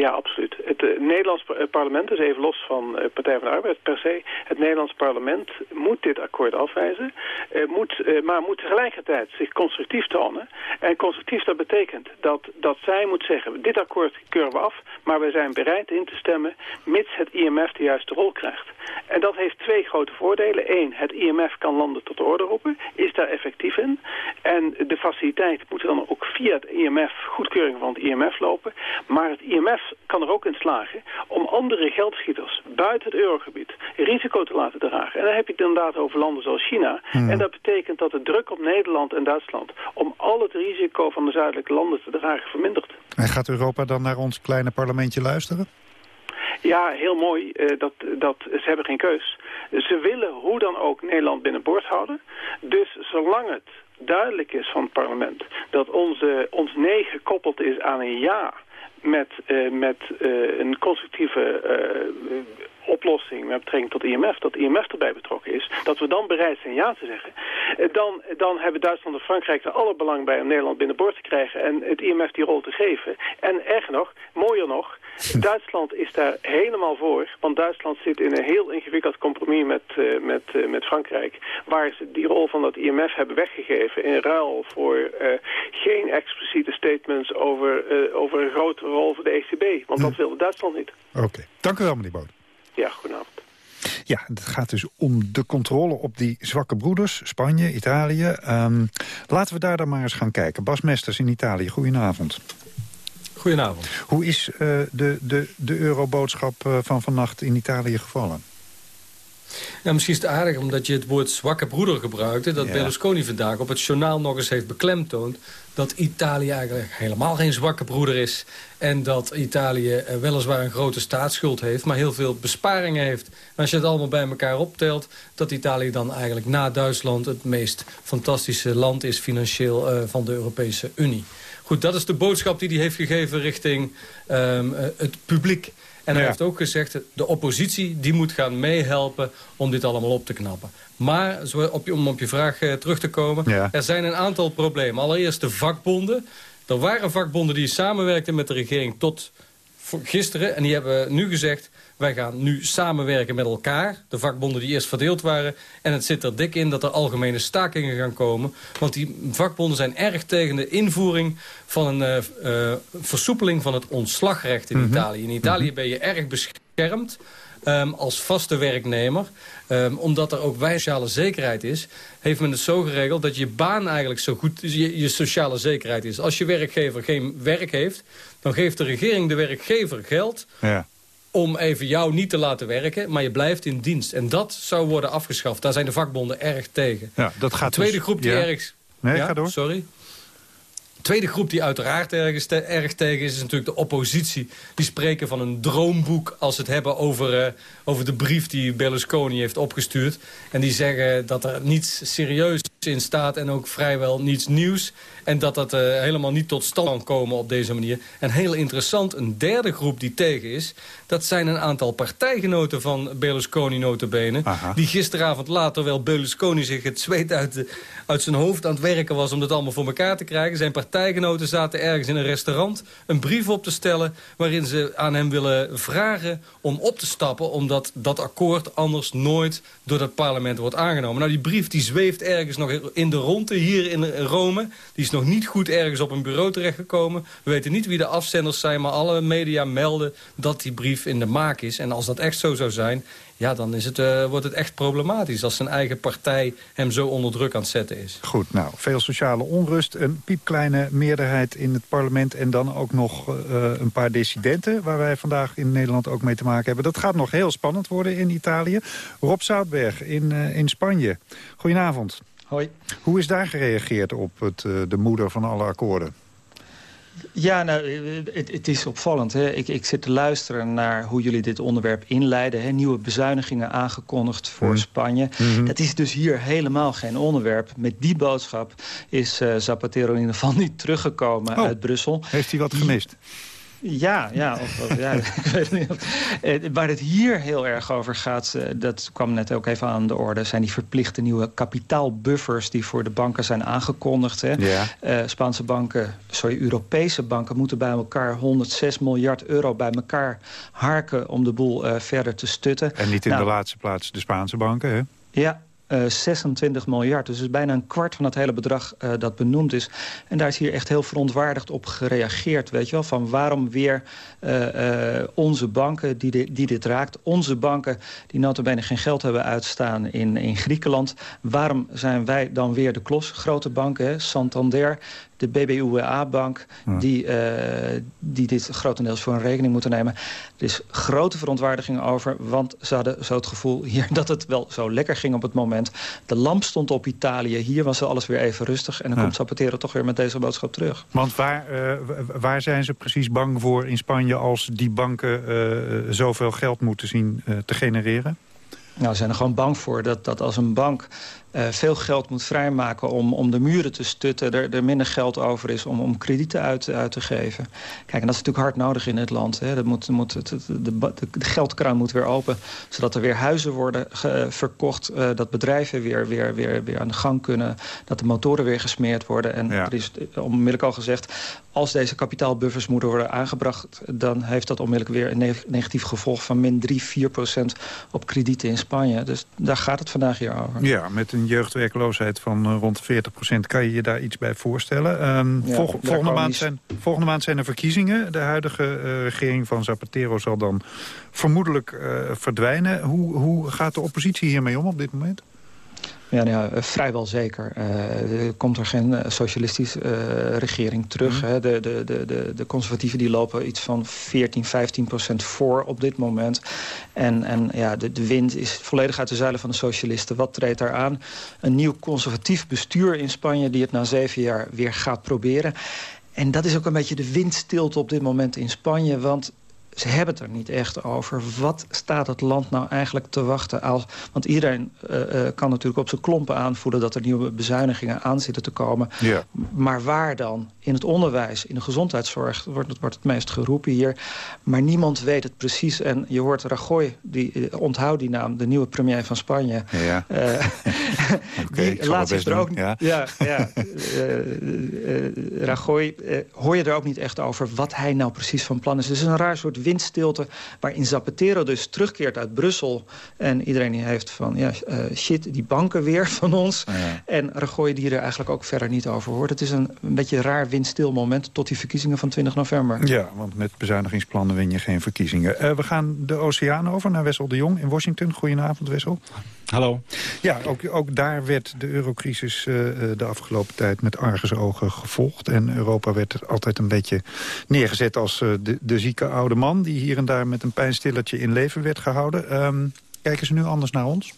Ja, absoluut. Het eh, Nederlands eh, parlement, dus even los van eh, Partij van de Arbeid per se... het Nederlands parlement moet dit akkoord afwijzen... moet, maar moet tegelijkertijd zich constructief tonen. En constructief, dat betekent dat, dat zij moet zeggen... dit akkoord keuren we af, maar wij zijn bereid in te stemmen... mits het IMF de juiste rol krijgt. En dat heeft twee grote voordelen. Eén, het IMF kan landen tot de orde roepen, is daar effectief in. En de faciliteit moet dan ook via het IMF, goedkeuring van het IMF lopen. Maar het IMF kan er ook in slagen om andere geldschieters buiten het eurogebied risico te laten dragen. En dan heb je het inderdaad over landen zoals China. Hmm. En dat betekent dat de druk op Nederland en Duitsland om al het risico van de zuidelijke landen te dragen vermindert. En gaat Europa dan naar ons kleine parlementje luisteren? Ja, heel mooi. eh, dat, dat, ze hebben geen keus. Ze willen hoe dan ook Nederland binnenboord houden. Dus zolang het duidelijk is van het parlement dat onze, ons nee gekoppeld is aan een ja met, eh, met eh, een constructieve eh, oplossing met betrekking tot IMF, dat IMF erbij betrokken is, dat we dan bereid zijn ja te zeggen, eh, dan, dan hebben Duitsland en Frankrijk er alle belang bij om Nederland binnenboord te krijgen en het IMF die rol te geven. En erger nog, mooier nog, Duitsland is daar helemaal voor, want Duitsland zit in een heel ingewikkeld compromis met, eh, met, eh, met Frankrijk, waar ze die rol van dat IMF hebben weggegeven in ruil voor geen expliciete statements over, over een grotere rol voor de ECB, want dat wilde Duitsland niet. Oké, dank u wel meneer Boot. Ja, goedenavond. Ja, het gaat dus om de controle op die zwakke broeders, Spanje, Italië. Ehm, laten we daar dan maar eens gaan kijken. Bas Mesters in Italië, goedenavond. Goedenavond. Hoe is eh, de, de, de euroboodschap eh, van vannacht in Italië gevallen? Ja, misschien is het aardig omdat je het woord zwakke broeder gebruikte... dat Ja. Berlusconi vandaag op het journaal nog eens heeft beklemtoond... dat Italië eigenlijk helemaal geen zwakke broeder is... en dat Italië eh, weliswaar een grote staatsschuld heeft... maar heel veel besparingen heeft. En als je het allemaal bij elkaar optelt... dat Italië dan eigenlijk na Duitsland het meest fantastische land is... financieel eh, van de Europese Unie. Goed, dat is de boodschap die hij heeft gegeven richting ehm, eh, het publiek... En hij Ja. heeft ook gezegd, de oppositie die moet gaan meehelpen om dit allemaal op te knappen. Maar om op je vraag eh, terug te komen, Ja. er zijn een aantal problemen. Allereerst de vakbonden. Er waren vakbonden die samenwerkten met de regering tot gisteren. En die hebben nu gezegd, wij gaan nu samenwerken met elkaar. De vakbonden die eerst verdeeld waren. En het zit er dik in dat er algemene stakingen gaan komen. Want die vakbonden zijn erg tegen de invoering van een eh, eh, versoepeling van het ontslagrecht in Mhm. Italië. In Italië ben je erg beschermd ehm, als vaste werknemer. Ehm, omdat er ook wijzale zekerheid is, heeft men het zo geregeld dat je baan eigenlijk zo goed je, je sociale zekerheid is. Als je werkgever geen werk heeft, dan geeft de regering de werkgever geld Ja. Om even jou niet te laten werken, maar je blijft in dienst. En dat zou worden afgeschaft. Daar zijn de vakbonden erg tegen. Ja, dat gaat de tweede dus- groep die ja. erg... Nee, Ja, ga door. Sorry. De tweede groep die uiteraard ergens te- erg tegen is... is natuurlijk de oppositie. Die spreken van een droomboek als ze het hebben over, eh, over de brief... die Berlusconi heeft opgestuurd. En die zeggen dat er niets serieus in staat... en ook vrijwel niets nieuws. En dat dat eh, helemaal niet tot stand kan komen op deze manier. En heel interessant, een derde groep die tegen is... dat zijn een aantal partijgenoten van Berlusconi notabene... die gisteravond laat, terwijl Berlusconi zich het zweet uit, de, uit zijn hoofd aan het werken was... om dat allemaal voor elkaar te krijgen. Zijn partijgenoten zaten ergens in een restaurant een brief op te stellen... waarin ze aan hem willen vragen om op te stappen... omdat dat akkoord anders nooit door dat parlement wordt aangenomen. Nou, die brief die zweeft ergens nog in de ronde hier in Rome. Die is nog niet goed ergens op een bureau terechtgekomen. We weten niet wie de afzenders zijn, maar alle media melden dat die brief in de maak is. En als dat echt zo zou zijn, ja, dan is het, eh, wordt het echt problematisch... als zijn eigen partij hem zo onder druk aan het zetten is. Goed, nou, veel sociale onrust, een piepkleine meerderheid in het parlement... en dan ook nog eh, een paar dissidenten, waar wij vandaag in Nederland ook mee te maken hebben. Dat gaat nog heel spannend worden in Italië. Rob Zoutberg in, eh, in Spanje. Goedenavond. Hoi. Hoe is daar gereageerd op het, eh, de moeder van alle akkoorden? Ja, nou, eh, het, het is opvallend. Hè. Ik, ik zit te luisteren naar hoe jullie dit onderwerp inleiden. Hè. Nieuwe bezuinigingen aangekondigd voor Spanje. Dat is dus hier helemaal geen onderwerp. Met die boodschap is eh, Zapatero in ieder geval niet teruggekomen uit Brussel. Heeft hij wat gemist? Ja, ja, of, of- ja ik weet het niet. Eh, Waar het hier heel erg over gaat, eh, dat kwam net ook even aan de orde... zijn die verplichte nieuwe kapitaalbuffers die voor de banken zijn aangekondigd. Hè. Ja. Eh, Spaanse banken, sorry, Europese banken moeten bij elkaar 106 miljard euro bij elkaar harken... om de boel verder te stutten. En niet in Nou, de laatste plaats de Spaanse banken, hè? ja, eh, 26 miljard. Dus is bijna een kwart van het hele bedrag eh, dat benoemd is. En daar is hier echt heel verontwaardigd op gereageerd. Weet je wel? Van waarom weer eh, eh, onze banken die, di- die dit raakt... onze banken die notabene geen geld hebben uitstaan in, in Griekenland... waarom zijn wij dan weer de klos? Grote banken, hè? Santander, de BBVA-bank... Die, eh, die dit grotendeels voor een rekening moeten nemen. Er is grote verontwaardiging over... want ze hadden zo het gevoel hier dat het wel zo lekker ging op het moment. De lamp stond op Italië. Hier was alles weer even rustig. En dan Ja. komt Zapatero toch weer met deze boodschap terug. Want waar, eh, waar zijn ze precies bang voor in Spanje... als die banken eh, zoveel geld moeten zien te genereren? Nou, ze zijn er gewoon bang voor dat, dat als een bank eh, veel geld moet vrijmaken om, om de muren te stutten... Er, er minder geld over is om, om kredieten uit, uit te geven. Kijk, en dat is natuurlijk hard nodig in het land. Hè. Dat moet, moet, het, de, ba- de, de geldkraan moet weer open, zodat er weer huizen worden ge- eh, verkocht... eh, dat bedrijven weer, weer, weer, weer aan de gang kunnen... dat de motoren weer gesmeerd worden. En er is onmiddellijk al gezegd... als deze kapitaalbuffers moeten worden aangebracht... dan heeft dat onmiddellijk weer een neg- negatief gevolg... van min 3, 4 procent op kredieten in Spanje. Dus daar gaat het vandaag hier over. Ja, met een jeugdwerkloosheid van eh, rond 40 procent. Kan je je daar iets bij voorstellen? Ehm, Ja, volg- daar volgende, maand zijn, volgende maand zijn er verkiezingen. De huidige eh, regering van Zapatero zal dan vermoedelijk eh, verdwijnen. Hoe, hoe gaat de oppositie hiermee om op dit moment? Ja, nou ja, eh, vrijwel zeker. Eh, er komt er geen eh, socialistische regering terug. Hè. De, de, de, de, de conservatieven die lopen iets van 14, 15 procent voor op dit moment. En, en ja, de, de wind is volledig uit de zuilen van de socialisten. Wat treedt daar aan? Een nieuw conservatief bestuur in Spanje... die het na zeven jaar weer gaat proberen. En dat is ook een beetje de windstilte op dit moment in Spanje. Want ze hebben het er niet echt over. Wat staat het land nou eigenlijk te wachten? Als, want iedereen eh, eh, kan natuurlijk op zijn klompen aanvoelen... dat er nieuwe bezuinigingen aan zitten te komen. Ja. Maar waar dan? In het onderwijs, in de gezondheidszorg wordt het, wordt het meest geroepen hier. Maar niemand weet het precies. En je hoort Rajoy, die, eh, onthoud die naam, de nieuwe premier van Spanje. Ja. Ik zal laat zich er ook ja. Ja, ja. Rajoy, hoor je er ook niet echt over wat hij nou precies van plan is. Het is een raar soort windstilte... waarin Zapatero dus terugkeert uit Brussel... en iedereen die heeft van, ja, eh, shit, die banken weer van ons. En Rajoy die er eigenlijk ook verder niet over hoort. Het is een, een beetje een raar windstil moment tot die verkiezingen van 20 november. Ja, want met bezuinigingsplannen win je geen verkiezingen. Eh, we gaan de oceaan over naar Wessel de Jong in Washington. Goedenavond, Wessel. Hallo. Ja, ook, ook daar werd de eurocrisis uh, de afgelopen tijd met argusogen gevolgd. En Europa werd altijd een beetje neergezet als uh, de, de zieke oude man... die hier en daar met een pijnstillertje in leven werd gehouden. Um, kijken ze nu anders naar ons?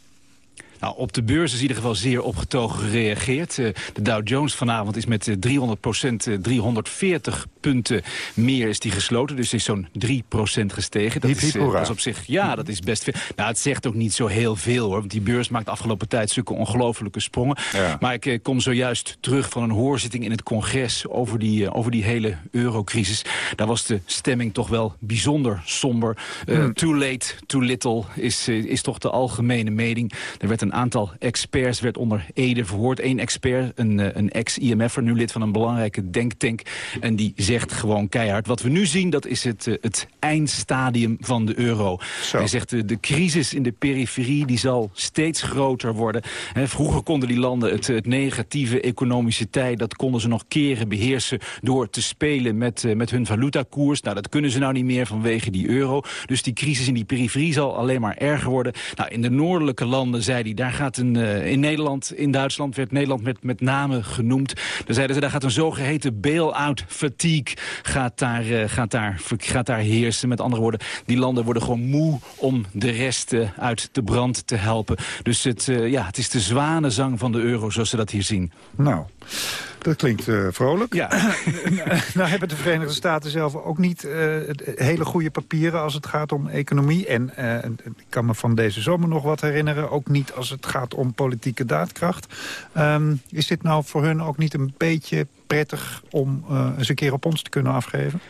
Nou, op de beurs is in ieder geval zeer opgetogen gereageerd. Uh, de Dow Jones vanavond is met uh, 300 procent, uh, 340 punten meer is die gesloten. Dus is zo'n 3 procent gestegen. Dat, is, dat is op zich, ja, dat is best veel. Nou, het zegt ook niet zo heel veel, hoor. Want die beurs maakt de afgelopen tijd zulke ongelofelijke sprongen. Ja. Maar ik kom zojuist terug van een hoorzitting in het congres over die, over die hele eurocrisis. Daar was de stemming toch wel bijzonder somber. Hmm. Too late, too little is, is toch de algemene mening. Er werd een aantal experts werd onder Ede verhoord. Eén expert, een, een ex-IMF'er, nu lid van een belangrijke denktank. En die zegt gewoon keihard... wat we nu zien, dat is het, het eindstadium van de euro. Zo. Hij zegt, de, de crisis in de periferie die zal steeds groter worden. He, vroeger konden die landen het, het negatieve economische tij... dat konden ze nog keren beheersen door te spelen met, met hun valutakoers. Nou, dat kunnen ze nou niet meer vanwege die euro. Dus die crisis in die periferie zal alleen maar erger worden. Nou, in de noordelijke landen, zei hij, daar gaat een... Uh, in Nederland, in Duitsland werd Nederland met, met name genoemd. Daar zeiden ze, daar gaat een zogeheten bail-out fatigue gaat daar, uh, gaat, daar, gaat daar heersen. Met andere woorden, die landen worden gewoon moe om de rest uit de brand te helpen. Dus het, uh, ja, het is de zwanenzang van de euro, zoals ze dat hier zien. Nou, dat klinkt uh, vrolijk. Ja. nou hebben de Verenigde Staten zelf ook niet uh, hele goede papieren als het gaat om economie. En uh, ik kan me van deze zomer nog wat herinneren. Ook niet als het gaat om politieke daadkracht. Um, is dit nou voor hun ook niet een beetje prettig om uh, eens een keer op ons te kunnen afgeven?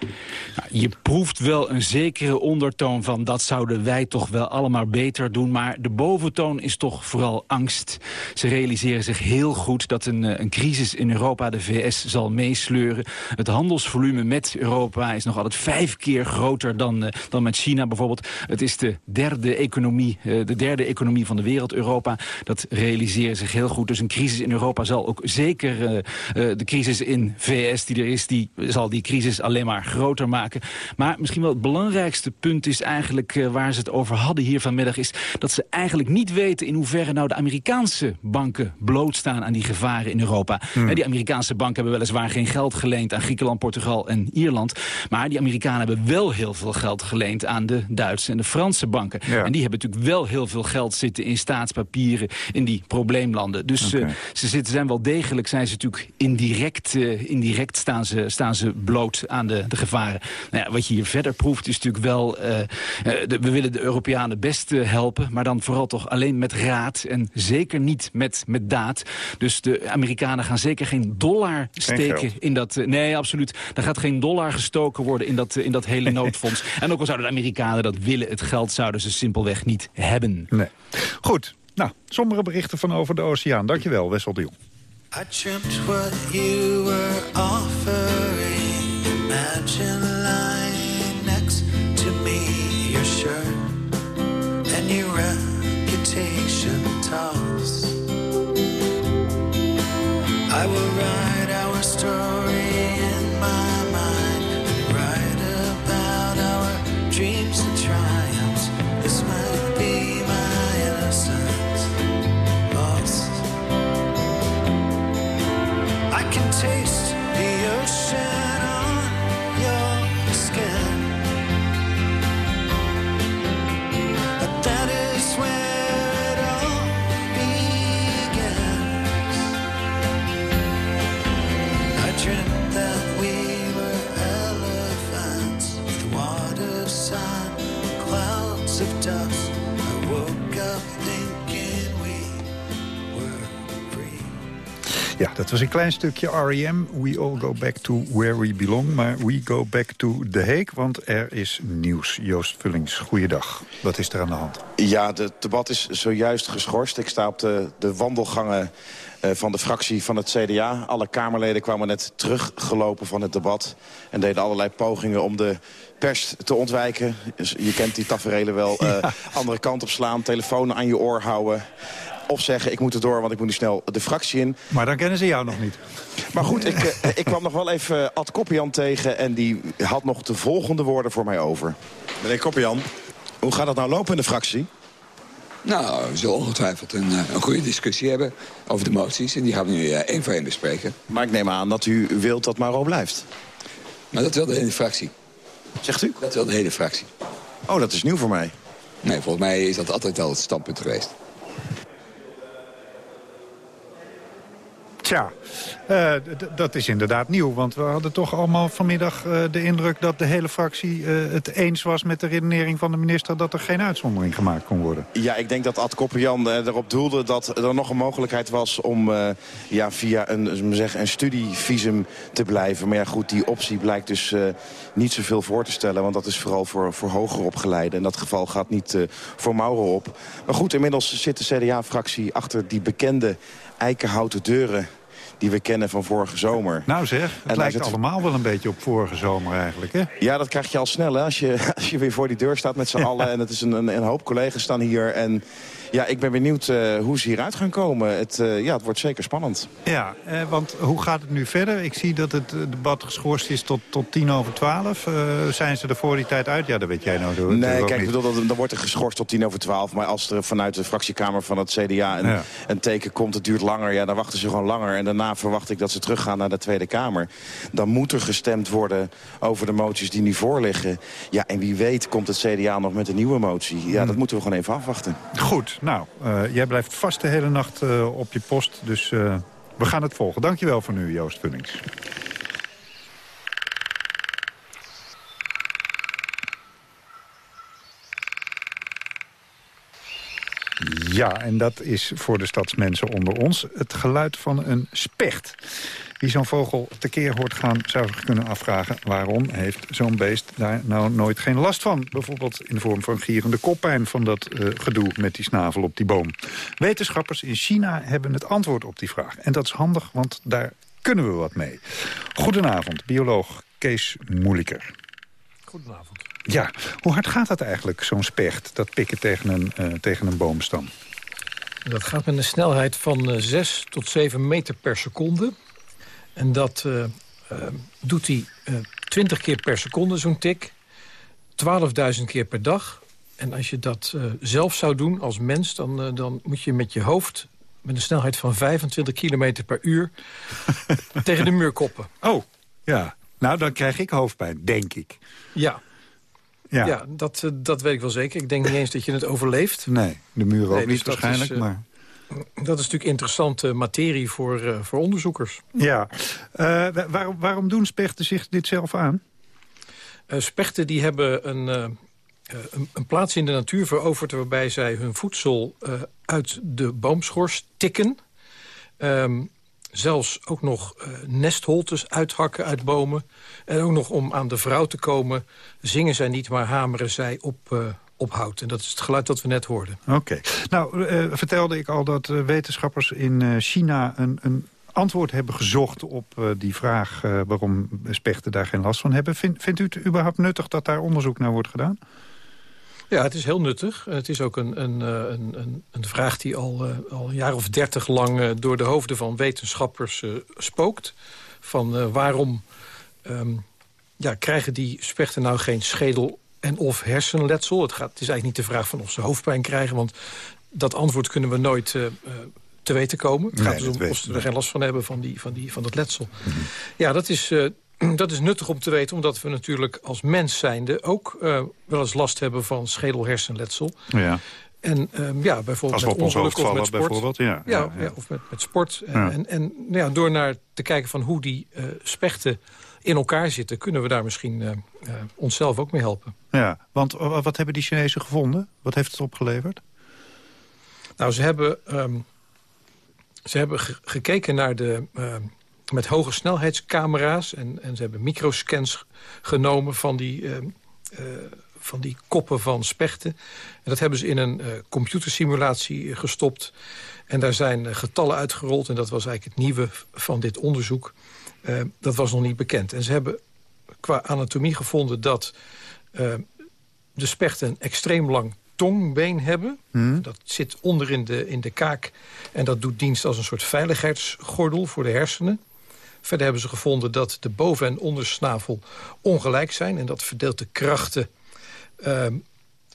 Nou, je proeft wel een zekere ondertoon van... dat zouden wij toch wel allemaal beter doen. Maar de boventoon is toch vooral angst. Ze realiseren zich heel goed dat een, een crisis in Europa de VS zal meesleuren. Het handelsvolume met Europa is nog altijd vijf keer groter dan, uh, dan met China bijvoorbeeld. Het is de derde economie, de derde economie van de wereld, Europa. Dat realiseren zich heel goed. Dus een crisis in Europa zal ook zeker de crisis in VS die er is, die zal die crisis alleen maar groter maken. Maar misschien wel het belangrijkste punt is eigenlijk uh, waar ze het over hadden hier vanmiddag... is dat ze eigenlijk niet weten in hoeverre nou de Amerikaanse banken blootstaan aan die gevaren in Europa. Hmm. He, die Amerikaanse banken hebben weliswaar geen geld geleend aan Griekenland, Portugal en Ierland. Maar die Amerikanen hebben wel heel veel geld geleend aan de Duitse en de Franse banken. Ja. En die hebben natuurlijk wel heel veel geld zitten in staatspapieren in die probleemlanden. Dus okay. uh, ze zitten, zijn wel degelijk, zijn ze natuurlijk indirect uh, indirect staan ze, staan ze bloot aan de, de gevaren. Nou ja, wat je hier verder proeft is natuurlijk wel... Uh, de, we willen de Europeanen best helpen... maar dan vooral toch alleen met raad en zeker niet met, met daad. Dus de Amerikanen gaan zeker geen dollar steken geen in dat... Nee, absoluut. Er gaat geen dollar gestoken worden in dat, in dat hele noodfonds. en ook al zouden de Amerikanen dat willen... het geld zouden ze simpelweg niet hebben. Nee. Goed. Nou, sombere berichten van over de oceaan. Dankjewel, Wessel de Jong. I dreamt what you were offering. Imagine Ja, dat was een klein stukje R.E.M. We all go back to where we belong. Maar we go back to The Hague, want er is nieuws. Joost Vullings, goeiedag. Wat is er aan de hand? Ja, het debat is zojuist geschorst. Ik sta op de, de wandelgangen eh, van de fractie van het CDA. Alle Kamerleden kwamen net teruggelopen van het debat... en deden allerlei pogingen om de pers te ontwijken. Dus je kent die taferelen wel. eh, andere kant op slaan, telefoon aan je oor houden. Of zeggen, ik moet erdoor, want ik moet nu snel de fractie in. Maar dan kennen ze jou nog niet. Maar goed, ik, eh, ik kwam nog wel even Ad Koppian tegen... en die had nog de volgende woorden voor mij over. Meneer Koppian, hoe gaat het nou lopen in de fractie? Nou, we zullen ongetwijfeld een, eh, een goede discussie hebben over de moties. En die gaan we nu eh, één voor één bespreken. Maar ik neem aan dat u wilt dat Mauro blijft. Maar dat wil de hele fractie. Zegt u? Dat wil de hele fractie. Oh, dat is nieuw voor mij. Nee, volgens mij is dat altijd al het standpunt geweest. Tja, eh, dat is inderdaad nieuw. Want we hadden toch allemaal vanmiddag eh, de indruk... dat de hele fractie eh, het eens was met de redenering van de minister... dat er geen uitzondering gemaakt kon worden. Ja, ik denk dat Ad eh, erop doelde dat er nog een mogelijkheid was... om ja, via een, zeggen, een studievisum te blijven. Maar ja, goed, die optie blijkt dus niet zoveel voor te stellen. Want dat is vooral voor, voor hoger opgeleiden. En dat geval gaat niet voor Mauro op. Maar goed, inmiddels zit de CDA-fractie achter die bekende eikenhouten deuren die we kennen van vorige zomer. Nou zeg, het lijkt zit- allemaal wel een beetje op vorige zomer eigenlijk, hè? Ja, dat krijg je al snel hè? Als, je, als je weer voor die deur staat met z'n allen. En het is een, een, een hoop collega's staan hier. En ja, ik ben benieuwd eh, hoe ze hieruit gaan komen. Het, eh, ja, het wordt zeker spannend. Ja, eh, want hoe gaat het nu verder? Ik zie dat het eh, debat geschorst is tot, tot tien over twaalf. Eh, zijn ze er voor die tijd uit? Ja, dat weet jij nou door. Nee, kijk, ik bedoel, dat, dan wordt er geschorst tot tien over twaalf. Maar als er vanuit de fractiekamer van het CDA een, Ja. een teken komt, het duurt langer. Ja, dan wachten ze gewoon langer. En daarna verwacht ik dat ze teruggaan naar de Tweede Kamer. Dan moet er gestemd worden over de moties die nu voorliggen. Ja, en wie weet komt het CDA nog met een nieuwe motie. Ja, dat moeten we gewoon even afwachten. Goed, nou, eh, jij blijft vast de hele nacht eh, op je post. Dus eh, we gaan het volgen. Dankjewel voor nu, Joost Vullings. Ja, en dat is voor de stadsmensen onder ons het geluid van een specht. Wie zo'n vogel tekeer hoort gaan, zou zich kunnen afvragen... waarom heeft zo'n beest daar nou nooit geen last van? Bijvoorbeeld in de vorm van gierende koppijn van dat eh, gedoe met die snavel op die boom. Wetenschappers in China hebben het antwoord op die vraag. En dat is handig, want daar kunnen we wat mee. Goedenavond, bioloog Kees Moeliker. Goedenavond. Ja, hoe hard gaat dat eigenlijk, zo'n specht, dat pikken tegen een, eh, tegen een boomstam? Dat gaat met een snelheid van eh, 6 tot 7 meter per seconde. En dat eh, eh, doet hij eh 20 keer per seconde, zo'n tik. 12.000 keer per dag. En als je dat zelf zou doen als mens... Dan, dan moet je met je hoofd met een snelheid van 25 kilometer per uur... tegen de muur koppen. Oh, ja. Nou, dan krijg ik hoofdpijn, denk ik. Ja. Ja. Ja, dat, dat weet ik wel zeker. Ik denk niet eens dat je het overleeft. Nee, de muur ook Nee, dus niet is, waarschijnlijk, maar... Dat is natuurlijk interessante materie voor, eh, voor onderzoekers. Ja. Eh, wa- waarom, waarom doen spechten zich dit zelf aan? Eh, spechten die hebben een, een, een plaats in de natuur veroverd... waarbij zij hun voedsel uit de boomschors tikken. Ehm, zelfs ook nog nestholtes uithakken uit bomen. En ook nog om aan de vrouw te komen... zingen zij niet, maar hameren zij op, op hout. En dat is het geluid dat we net hoorden. Oké. Nou, eh, vertelde ik al dat eh, wetenschappers in eh, China... een, een antwoord hebben gezocht op die vraag... eh, waarom spechten daar geen last van hebben. Vind, vindt u het überhaupt nuttig dat daar onderzoek naar wordt gedaan? Ja, het is heel nuttig. Het is ook een, een, een, een, een vraag die al, al een jaar of dertig lang... door de hoofden van wetenschappers spookt. Van waarom ehm, ja, krijgen die spechten nou geen schedel- en of hersenletsel? Het, gaat, het is eigenlijk niet de vraag van of ze hoofdpijn krijgen... want dat antwoord kunnen we nooit eh, eh, te weten komen. Het Nee, gaat dus om of ze er geen last van hebben van, die, van, die, van dat letsel. Ja, dat is, eh, dat is nuttig om te weten... omdat we natuurlijk als mens zijnde ook wel eens last hebben van schedel-hersenletsel. Ja. En ehm, ja, bijvoorbeeld met ongeluk of met sport. bijvoorbeeld, ja. Ja, Ja, ja. of met, met sport. En, en, en nou ja, door naar te kijken van hoe die spechten in elkaar zitten... kunnen we daar misschien eh, eh, onszelf ook mee helpen. Ja, want eh, wat hebben die Chinezen gevonden? Wat heeft het opgeleverd? Nou, ze hebben ehm, ze hebben ge- gekeken naar de... met hoge snelheidscamera's en, en ze hebben microscans genomen van die, van die koppen van spechten. En dat hebben ze in een computersimulatie gestopt. En daar zijn getallen uitgerold en dat was eigenlijk het nieuwe van dit onderzoek. Eh, dat was nog niet bekend. En ze hebben qua anatomie gevonden dat eh, de spechten een extreem lang tongbeen hebben. Dat zit onder in de, in de kaak en dat doet dienst als een soort veiligheidsgordel voor de hersenen. Verder hebben ze gevonden dat de boven- en ondersnavel ongelijk zijn... en dat verdeelt de krachten ehm,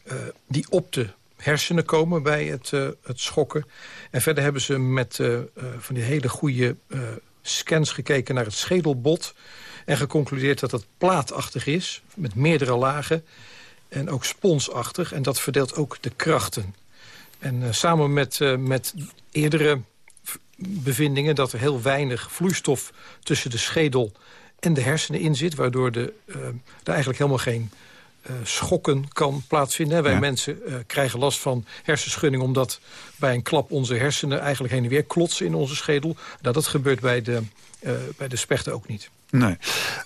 eh, die op de hersenen komen bij het, het schokken. En verder hebben ze met van die hele goede scans gekeken naar het schedelbot... en geconcludeerd dat het plaatachtig is, met meerdere lagen... en ook sponsachtig, en dat verdeelt ook de krachten. En eh, samen met, eh, met eerdere bevindingen... dat er heel weinig vloeistof tussen de schedel en de hersenen in zit... waardoor de, eh, er eigenlijk helemaal geen schokken kan plaatsvinden. Wij Ja. mensen eh, krijgen last van hersenschudding... omdat bij een klap onze hersenen eigenlijk heen en weer klotsen in onze schedel. Nou, dat gebeurt bij de, eh, bij de spechten ook niet. Nee.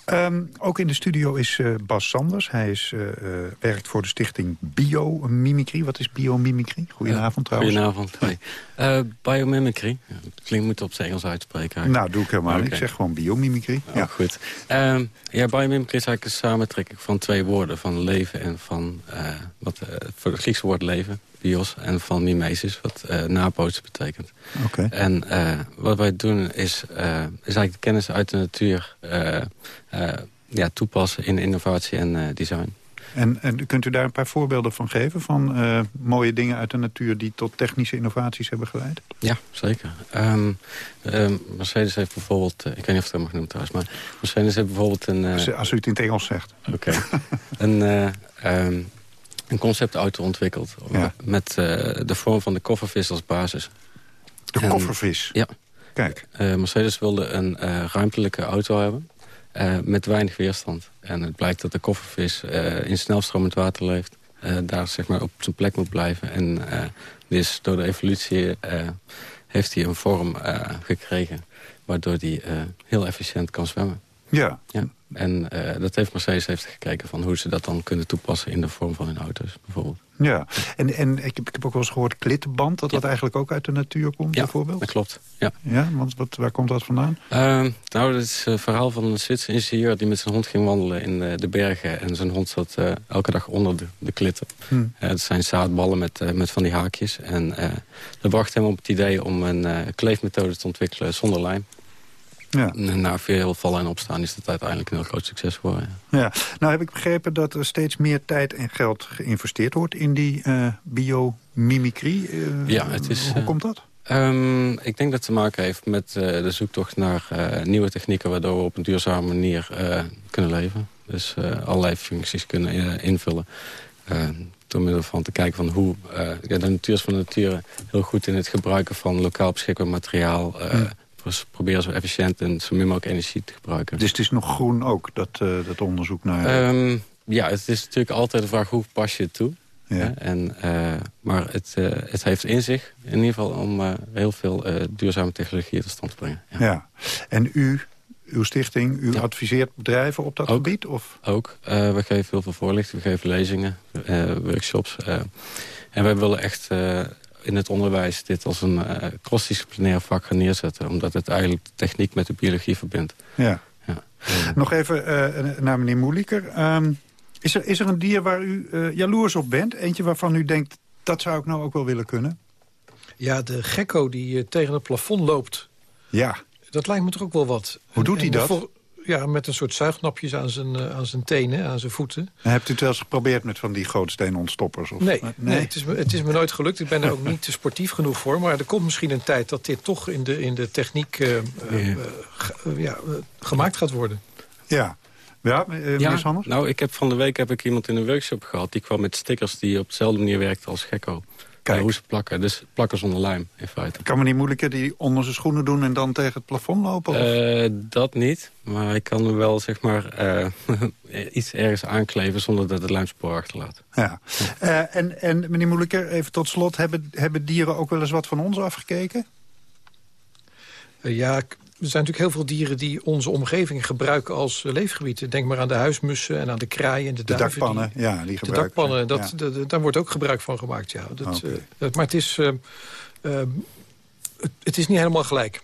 Ehm, ook in de studio is eh, Bas Sanders. Hij is, eh, eh, werkt voor de stichting Biomimicry. Wat is biomimicry? Goedenavond trouwens. Goedenavond. Hoi. Eh, biomimicry. Ja, klinkt moet op het Engels uitspreken. eigenlijk. Nou, doe ik helemaal niet. Oké. Ik zeg gewoon biomimicry. Oh, goed. Ehm, ja, biomimicry is eigenlijk een samentrekking van twee woorden. Van leven en van, wat, voor het Griekse woord leven, bios. En van mimesis, wat nabootsen betekent. Oké. En eh, wat wij doen is, eh, is eigenlijk de kennis uit de natuur ja, toepassen in innovatie en design. En, en kunt u daar een paar voorbeelden van geven? Van mooie dingen uit de natuur die tot technische innovaties hebben geleid? Ja, zeker. Ehm, ehm, Mercedes heeft bijvoorbeeld... ik weet niet of ik dat mag noemen trouwens... maar Mercedes heeft bijvoorbeeld een... Als, als u het in het Engels zegt. Oké. een, eh, ehm, een conceptauto ontwikkeld. Ja. Met eh, de vorm van de koffervis als basis. De En- koffervis? Ja. Kijk. Eh, Mercedes wilde een eh, ruimtelijke auto hebben. met weinig weerstand. En het blijkt dat de koffervis in snelstromend water leeft. daar zeg maar op zijn plek moet blijven. En dus door de evolutie heeft hij een vorm gekregen. Waardoor hij heel efficiënt kan zwemmen. Ja. Ja. En eh, dat heeft Mercedes heeft gekeken van hoe ze dat dan kunnen toepassen in de vorm van hun auto's bijvoorbeeld. Ja, en, en ik, heb, ik heb ook wel eens gehoord klittenband... dat dat eigenlijk ook uit de natuur komt, Ja, bijvoorbeeld? dat klopt. Ja. Ja, want wat, waar komt dat vandaan? Ehm, nou, dat is een verhaal van een Zwitser ingenieur... die met zijn hond ging wandelen in eh, de bergen. En zijn hond zat eh, elke dag onder de, de klitten. Hm. Eh, het zijn zaadballen met, eh, met van die haakjes. En eh, dat bracht hem op het idee om een eh, kleefmethode te ontwikkelen zonder lijm. Ja. En na veel vallen en opstaan is dat uiteindelijk een heel groot succes geworden. ja. Ja, nou heb ik begrepen dat er steeds meer tijd en geld geïnvesteerd wordt... in die eh biomimicry. Eh, Ja, het is, Hoe eh, komt dat? Ehm, ik denk dat het te maken heeft met eh, de zoektocht naar eh, nieuwe technieken... waardoor we op een duurzame manier eh, kunnen leven. Dus eh, allerlei functies kunnen eh, invullen. Eh, door middel van te kijken van hoe... eh, ja, de natuur is van nature heel goed in het gebruiken van lokaal beschikbaar materiaal. eh, Ja. Proberen zo efficiënt en zo min mogelijk energie te gebruiken. Dus het is nog groen ook, dat, eh, dat onderzoek naar... Ehm, ja, het is natuurlijk altijd de vraag hoe pas je het toe. Ja. En, eh, maar het, eh, het heeft in zich in ieder geval om heel veel duurzame technologieën tot stand te brengen. Ja. ja. En u, uw stichting, u adviseert bedrijven op dat Ook. gebied? Of? Ook. We geven heel veel voorlichting, we geven lezingen, workshops. en wij willen echt in het onderwijs dit als een eh crossdisciplinair vak gaan neerzetten. Omdat het eigenlijk de techniek met de biologie verbindt. Ja. Ja. Nog even eh, naar meneer Moeliker. Ehm, is, er, is er een dier waar u eh, jaloers op bent? Eentje waarvan u denkt, dat zou ik nou ook wel willen kunnen? Ja, de gekko die tegen het plafond loopt. Ja. Dat lijkt me toch ook wel wat. Hoe doet hij dat? Ja, met een soort zuignapjes aan zijn, eh, aan zijn tenen, aan zijn voeten. En hebt u het wel eens geprobeerd met van die grootsteenontstoppers? Of, Nee, nee. het, is me, het is me nooit gelukt. Ik ben er ook niet te sportief genoeg voor. Maar er komt misschien een tijd dat dit toch in de, in de techniek eh, eh, Ja. ge- ja, gemaakt gaat worden. Ja. Ja, meneer Ja, Sanders? nou, ik heb van de week heb ik iemand in een workshop gehad... die kwam met stickers die op dezelfde manier werkten als gekko. Kijk. Hoe ze plakken. Dus plakken zonder lijm, in feite. Kan meneer Moeilijker die onder zijn schoenen doen en dan tegen het plafond lopen? Of? Eh, dat niet, maar ik kan er wel zeg maar eh, iets ergens aankleven zonder dat het lijmspoor achterlaat. Ja. Eh, en, en meneer Moeilijker, even tot slot, hebben, hebben dieren ook wel eens wat van ons afgekeken? Ja, er zijn natuurlijk heel veel dieren die onze omgeving gebruiken als leefgebied. Denk maar aan de huismussen en aan de kraaien en de De duiven. dakpannen, ja, die de gebruiken dakpannen, ze, dat, ja. daar wordt ook gebruik van gemaakt, ja. Dat, Oké. eh, dat- maar het is, eh, eh, het, het is niet helemaal gelijk.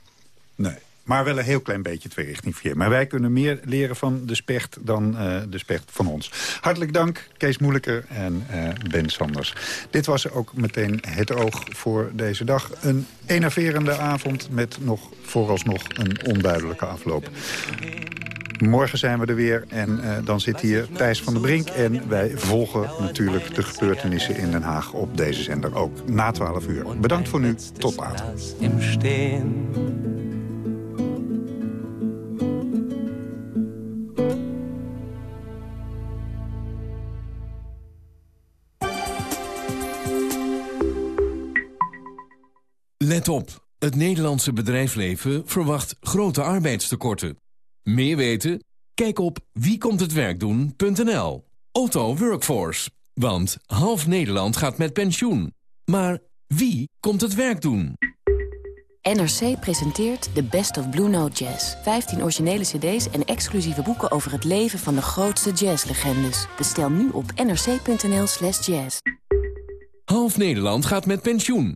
Nee. Maar wel een heel klein beetje tweerichting verkeer. Maar wij kunnen meer leren van de specht dan eh, de specht van ons. Hartelijk dank, Kees Moeilijker en eh, Ben Sanders. Dit was ook meteen het oog voor deze dag. Een enerverende avond met nog vooralsnog een onduidelijke afloop. Morgen zijn we er weer en eh, dan zit hier Thijs van der Brink. En wij volgen natuurlijk de gebeurtenissen in Den Haag op deze zender ook na 12 uur. Bedankt voor nu, tot later. Let op, het Nederlandse bedrijfsleven verwacht grote arbeidstekorten. Meer weten? Kijk op wiekomthetwerkdoen.nl. Otto Workforce, want half Nederland gaat met pensioen. Maar wie komt het werk doen? NRC presenteert The Best of Blue Note Jazz. 15 originele cd's en exclusieve boeken over het leven van de grootste jazzlegendes. Bestel nu op nrc.nl slash jazz. Half Nederland gaat met pensioen.